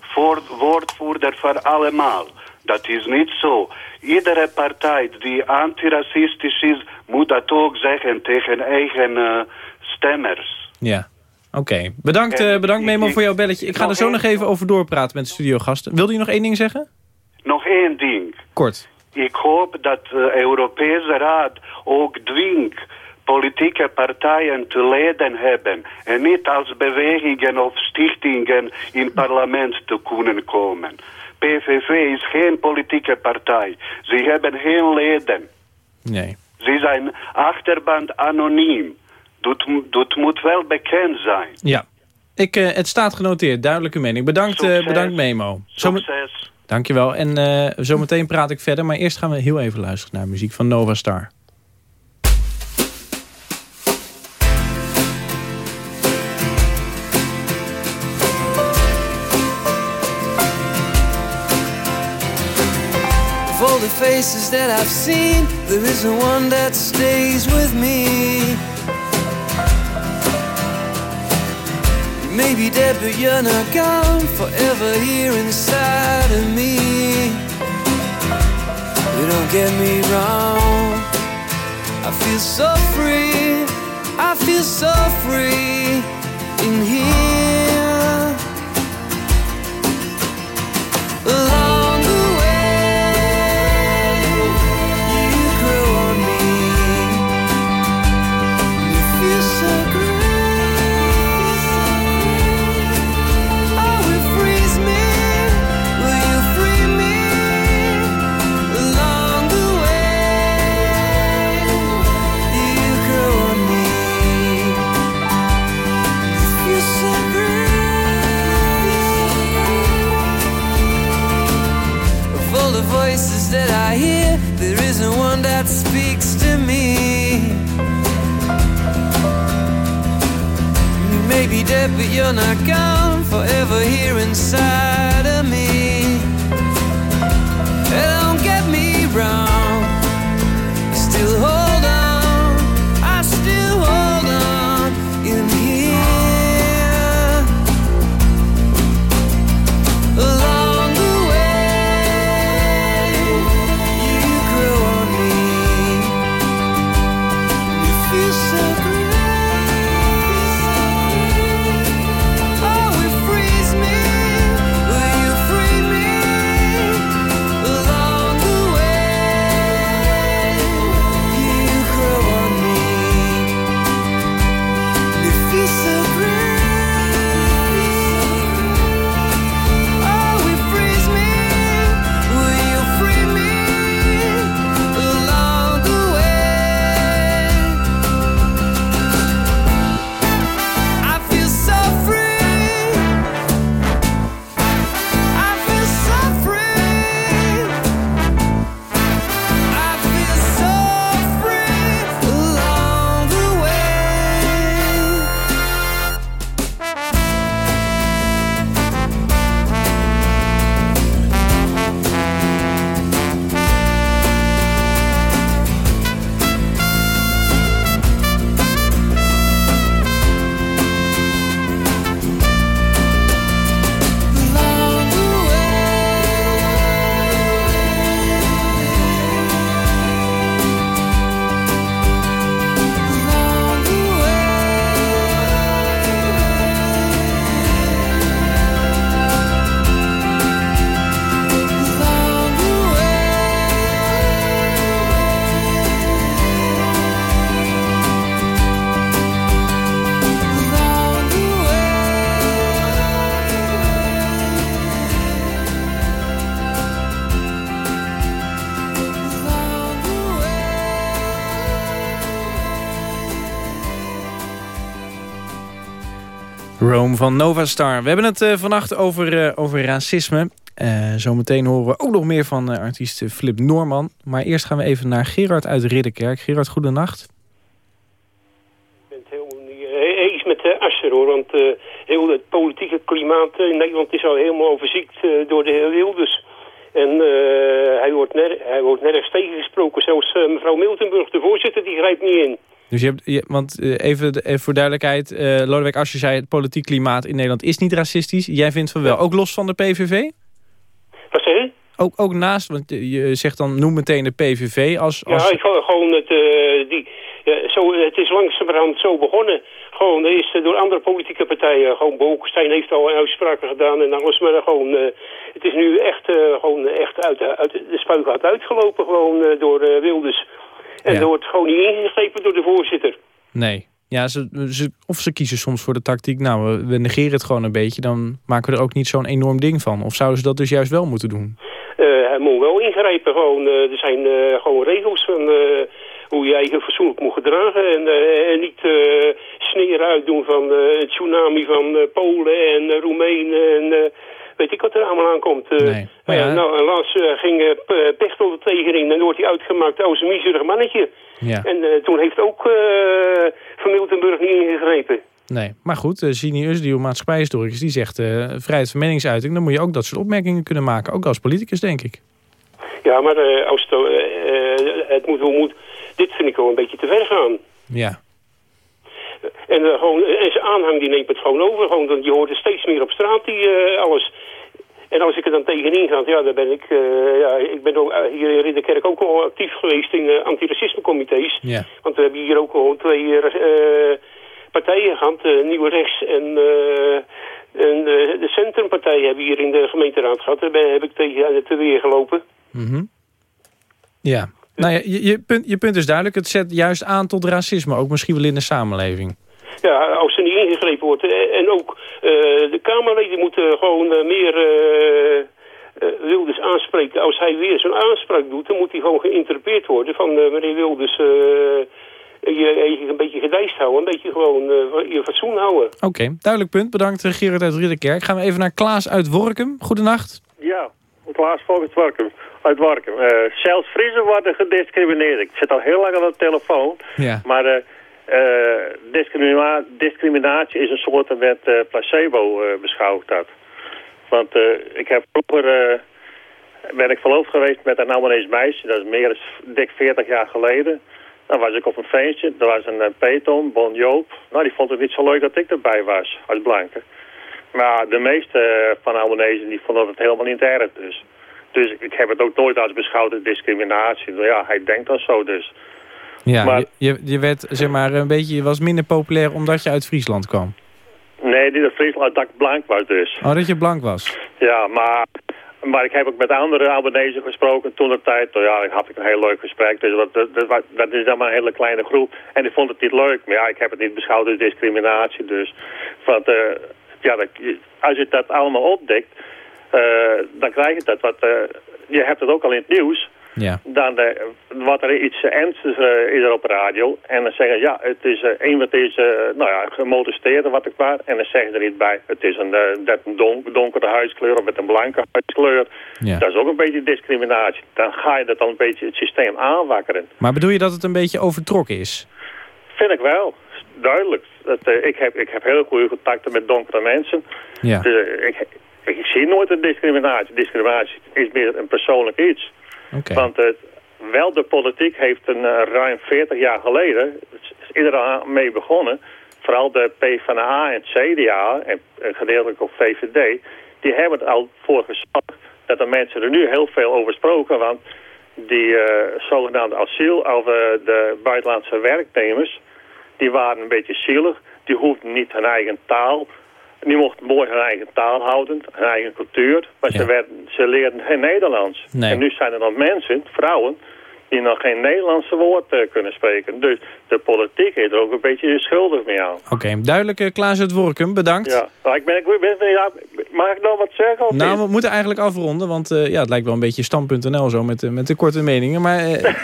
voor, woordvoerder voor allemaal. Dat is niet zo. Iedere partij die antiracistisch is, moet dat ook zeggen tegen eigen stemmers. Ja. Oké, okay. bedankt, uh, bedankt Memo voor jouw belletje. Ik ga er zo nog even over doorpraten met de studiogasten. Wilde je nog één ding zeggen? Nog één ding. Kort. Ik hoop dat de Europese Raad ook dwingt politieke partijen te leden hebben en niet als bewegingen of stichtingen in parlement te kunnen komen. PVV is geen politieke partij. Ze hebben geen leden. Nee. Ze zijn achterband anoniem. Dat, dat moet wel bekend zijn. Ja. Ik, uh, het staat genoteerd. Duidelijke mening. Bedankt, uh, bedankt Memo. Succes. Dankjewel. En uh, zometeen praat ik verder. Maar eerst gaan we heel even luisteren naar muziek van Nova Star. Faces that I've seen, there isn't one that stays with me. Maybe dead, but you're not gone forever here inside of me. You don't get me wrong, I feel so free, I feel so free in here. Rome van Nova Star. We hebben het uh, vannacht over, uh, over racisme. Uh, zometeen horen we ook nog meer van artiest Flip Norman. Maar eerst gaan we even naar Gerard uit Ridderkerk. Gerard, goedenacht. Ik ben het niet eens met uh, Asser hoor. Want heel het politieke klimaat in Nederland is al helemaal overziekt door de heer Wilders. En hij, wordt hij wordt nergens tegengesproken. Zelfs mevrouw Miltenburg, de voorzitter, die grijpt niet in. Dus je hebt, je, want uh, even, even, voor duidelijkheid, uh, Lodewijk Asscher zei... het politiek klimaat in Nederland is niet racistisch. Jij vindt van wel, ook los van de PVV? Wat zeg je? Ook, ook naast, want je zegt dan noem meteen de PVV als... als... Ja, ik gewoon het, uh, die, ja, zo, het is langzamerhand zo begonnen. Gewoon, er is door andere politieke partijen, gewoon Bolkestein heeft al uitspraken gedaan en alles, maar gewoon, uh, het is nu echt, uh, gewoon echt uit, uit de spuigaat uitgelopen, gewoon door Wilders. En ja. er wordt gewoon niet ingegrepen door de voorzitter. Nee. Ja, ze, ze, of ze kiezen soms voor de tactiek, nou, we negeren het gewoon een beetje... dan maken we er ook niet zo'n enorm ding van. Of zouden ze dat dus juist wel moeten doen? Uh, hij moet wel ingrijpen. Gewoon, uh, er zijn uh, gewoon regels van hoe jij je fatsoenlijk moet gedragen. En, en niet sneren uitdoen van het tsunami van Polen en Roemenen... En, weet ik wat er allemaal aankomt. Uh, nee. maar ja, nou, laatst uh, ging uh, Pechtel er tegenin en dan wordt hij uitgemaakt als een miserig mannetje. Ja. En toen heeft ook Van Miltenburg niet ingegrepen. Nee, maar goed, uh, die maatschappijhistoricus, die zegt vrijheid van meningsuiting, dan moet je ook dat soort opmerkingen kunnen maken, ook als politicus, denk ik. Ja, maar als het, het moet, moet, dit vind ik wel een beetje te ver gaan. Ja. En, uh, gewoon, en zijn aanhang die neemt het gewoon over. Gewoon, je hoort er steeds meer op straat die uh, alles. En als ik er dan tegenin ga, ja, dan ben ik, uh, ja, ik ben ook, hier in Ridderkerk ook al actief geweest in uh, antiracismecomité's. Ja. Want we hebben hier ook al twee partijen gehad, Nieuwe Rechts en, en de Centrumpartij hebben hier in de gemeenteraad gehad. Daar heb ik tegen te weer gelopen. Mm -hmm. Ja, nou ja, je, je, punt, je punt is duidelijk. Het zet juist aan tot racisme, ook misschien wel in de samenleving. Ja, als er niet ingegrepen wordt. En ook uh, de Kamerleden moeten gewoon uh, meer uh, Wilders aanspreken. Als hij weer zo'n aanspraak doet, dan moet hij gewoon geïnterpreteerd worden van meneer Wilders... je, je een beetje gedijst houden, een beetje gewoon je fatsoen houden. Oké, okay, duidelijk punt. Bedankt Gerard uit Ridderkerk. Gaan we even naar Klaas uit Workum. Goedenacht. Ja, Klaas volgens Workum uit Warkum. Uh, zelfs Friesen worden gediscrimineerd. Ik zit al heel lang aan de telefoon. Ja. Maar uh, uh, discrimina discriminatie is een soort met placebo beschouwd dat. Want ik heb vroeger ben ik verloofd geweest met een Albanese meisje. Dat is meer dan dik 40 jaar geleden. Dan was ik op een feestje. Er was een peton, Bon Joop. Nou, die vond het niet zo leuk dat ik erbij was, als blanke. Maar de meeste van Albanese die vonden het helemaal niet erg dus. Dus ik heb het ook nooit als beschouwd als discriminatie. Ja, hij denkt dan zo dus. Ja, maar, je, je werd zeg maar een beetje, je was minder populair omdat je uit Friesland kwam. Nee, niet uit Friesland, dat ik blank was dus. Oh, dat je blank was. Ja, maar, maar ik heb ook met andere Albanese gesproken toen de tijd. Nou ja, ik had een heel leuk gesprek. Dus dat, dat, dat, dat is dan maar een hele kleine groep. En die vond het niet leuk. Maar ja, ik heb het niet beschouwd als discriminatie. Dus want, uh, ja, dat, als je dat allemaal opdekt... Uh, dan krijg je dat. Wat, uh, je hebt het ook al in het nieuws. Ja. Dan uh, wat er iets ernstigs is er op radio. En dan zeggen ja, het is een wat is nou ja, gemolesteerd wat ik maar. En dan zeggen ze er niet bij. Het is een, dat een don donkere huidskleur of met een blanke huidskleur. Ja. Dat is ook een beetje discriminatie. Dan ga je dat dan een beetje het systeem aanwakkeren. Maar bedoel je dat het een beetje overtrokken is? Vind ik wel. Duidelijk. Dat, ik, heb, ik heb heel goede contacten met donkere mensen. Ja. Dus, ik, ik zie nooit een discriminatie. Discriminatie is meer een persoonlijk iets. Okay. Want uh, wel de politiek heeft een uh, ruim 40 jaar geleden, is iedereen mee begonnen, vooral de PvdA en CDA en uh, gedeeltelijk ook VVD, die hebben het al voor gezorgd dat de mensen er nu heel veel over spraken, want die zogenaamde asiel, of de buitenlandse werknemers, die waren een beetje zielig, die hoefden niet hun eigen taal die mochten mooi hun eigen taal houden, hun eigen cultuur. Maar Ja. ze, werden, ze leerden geen Nederlands. Nee. En nu zijn er dan mensen, vrouwen, die nog geen Nederlandse woord eh, kunnen spreken. Dus de politiek is er ook een beetje schuldig mee aan. Oké, duidelijk uh, Klaas uit Workum, bedankt. Ja, maar ik ben, ik ben, ja, mag ik nog wat zeggen? Of Nou, we moeten eigenlijk afronden, want eh, ja, het lijkt wel een beetje stand.nl zo met, de- met de korte meningen. Maar eh,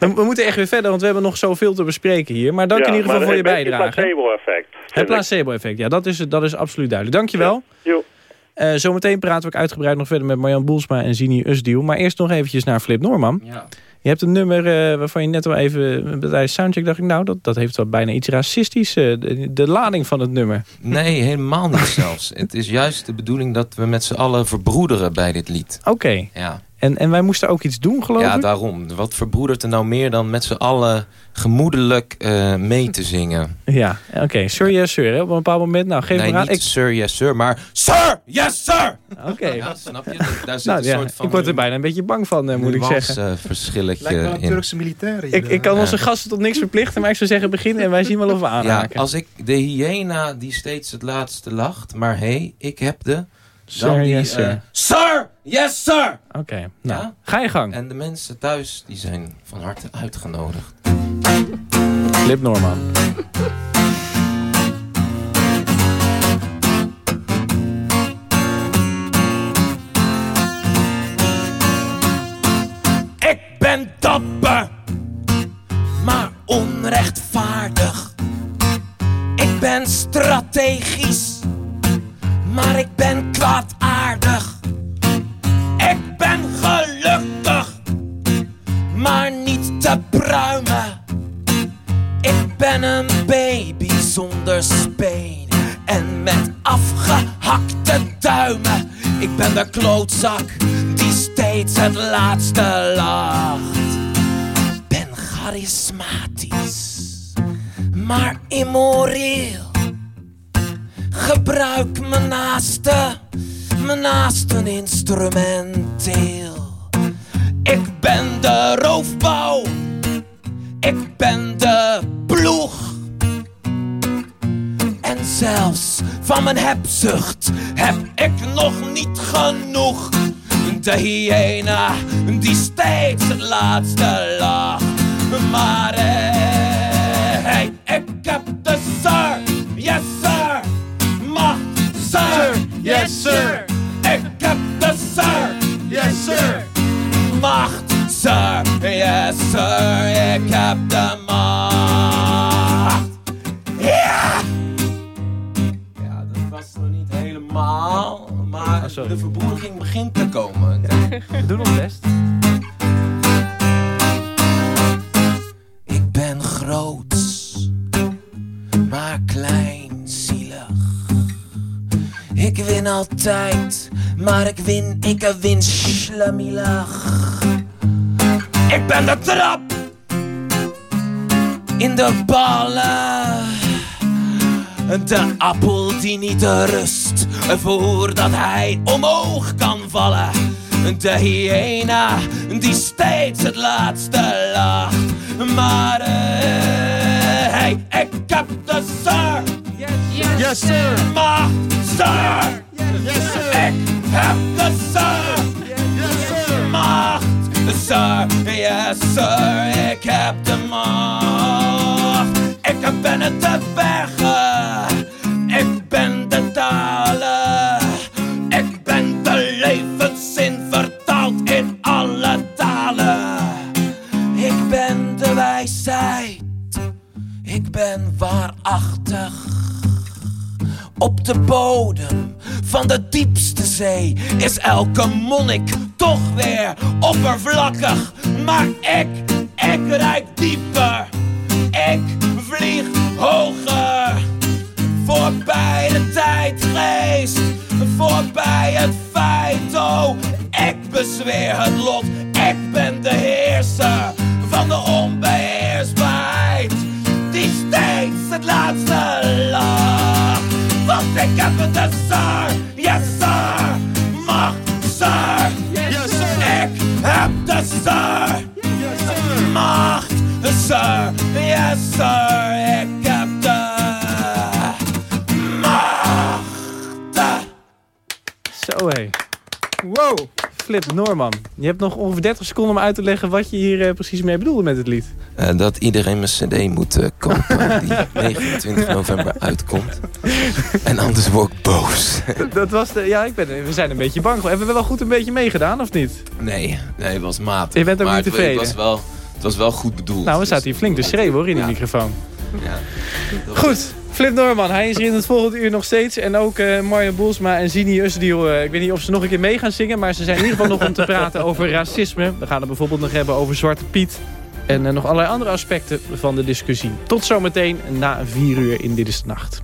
we, we moeten echt weer verder, want we hebben nog zoveel te bespreken hier. Maar dank Ja, in ieder geval voor je bijdrage. placebo-effect. Het placebo-effect, ja, dat is, dat is absoluut duidelijk. Dankjewel. Jo. Eh zometeen praten we ook uitgebreid nog verder met Marjan Boelsma en Zini Usdiel. Maar eerst nog eventjes naar Flip Norman. Ja. Je hebt een nummer eh, waarvan je net al even bij de soundcheck dacht ik... nou, dat, dat heeft wel bijna iets racistisch, eh, de, de lading van het nummer. Nee, helemaal niet zelfs. Het is juist de bedoeling dat we met z'n allen verbroederen bij dit lied. Oké. Ja. En, en wij moesten ook iets doen, geloof Ja, ik? daarom. Wat verbroedert er nou meer dan met z'n allen gemoedelijk eh, mee te zingen? Ja, oké. Sir, yes, sir. hè, Op een bepaald moment, nou, geef nee, maar aan. niet Ik- sir, yes, sir, maar sir, yes, sir! Oké. Ja, snap je? Daar zit Nou, een ja, soort van ik word er bijna een beetje bang van, eh, moet ik zeggen. uh, verschilletje Lijkt wel een in. Turkse militair. Ik, ik kan eh. onze gasten tot niks verplichten, maar ik zou zeggen begin en wij zien wel of we Ja, aanhaken. als ik de hyena die steeds het laatste lacht, maar hé, hey, ik heb de... Sir, die, yes, sir. eh, sir, yes, sir! Oké, nou, Ja? ga je gang. En de mensen thuis, die zijn van harte uitgenodigd. Flip Norman. Ik ben dapper, maar onrechtvaardig. Ik ben strategisch, maar ik ben kwaadaardig. Ik ben gelukkig, maar niet te pruimen. Ik ben een baby zonder speen en met afgehakte duimen. Ik ben de klootzak die steeds het laatste lacht. Ben charismatisch, maar immoreel. Gebruik mijn naaste, mijn naasten instrumenteel. Ik ben de roofbouw, ik ben de ploeg. En zelfs van mijn hebzucht heb ik nog niet genoeg. De hyena die steeds het laatste lacht. Maar eh, hey, ik heb de sir, yes sir. Ik heb de sir, yes sir, macht sir, yes sir. Ik heb de macht. Ja! Ja, dat was nog niet helemaal, maar de verbroedering begint te komen. We doen ons best. Ik ben groots, maar kleinzielig. Ik win altijd, maar ik win, ik win slamielig. Ik ben de trap in de ballen. De appel die niet rust voordat hij omhoog kan vallen. De hyena die steeds het laatste lacht. Maar eh, hey, ik heb de sir. Yes, sir. Macht, sir. Yes, sir. Ik heb de sir. Yes, sir. Macht, sir. Yes, sir. Ik heb elke monnik toch weer oppervlakkig. Maar ik, Je hebt nog ongeveer 30 seconden om uit te leggen wat je hier eh, precies mee bedoelde met het lied. Eh, dat iedereen mijn cd moet eh, kopen die 29 november uitkomt. En anders word ik boos. Dat- was de, ja, ik ben, we zijn een beetje bang. Hebben we wel goed een beetje meegedaan of niet? Nee, nee, het was matig. Je bent ook maar niet tevreden? Het was, wel, het was wel goed bedoeld. Nou, we zaten hier flink te schreeuwen hoor in de microfoon. Ja. Goed, Flip Norman, hij is er in het volgende uur nog steeds. En ook uh, Marja Boelsma en Zini Usdiel. Uh, ik weet niet of ze nog een keer mee gaan zingen... maar ze zijn in ieder geval nog om te praten over racisme. We gaan het bijvoorbeeld nog hebben over Zwarte Piet... en uh, nog allerlei andere aspecten van de discussie. Tot zometeen na vier uur in Dit is de Nacht.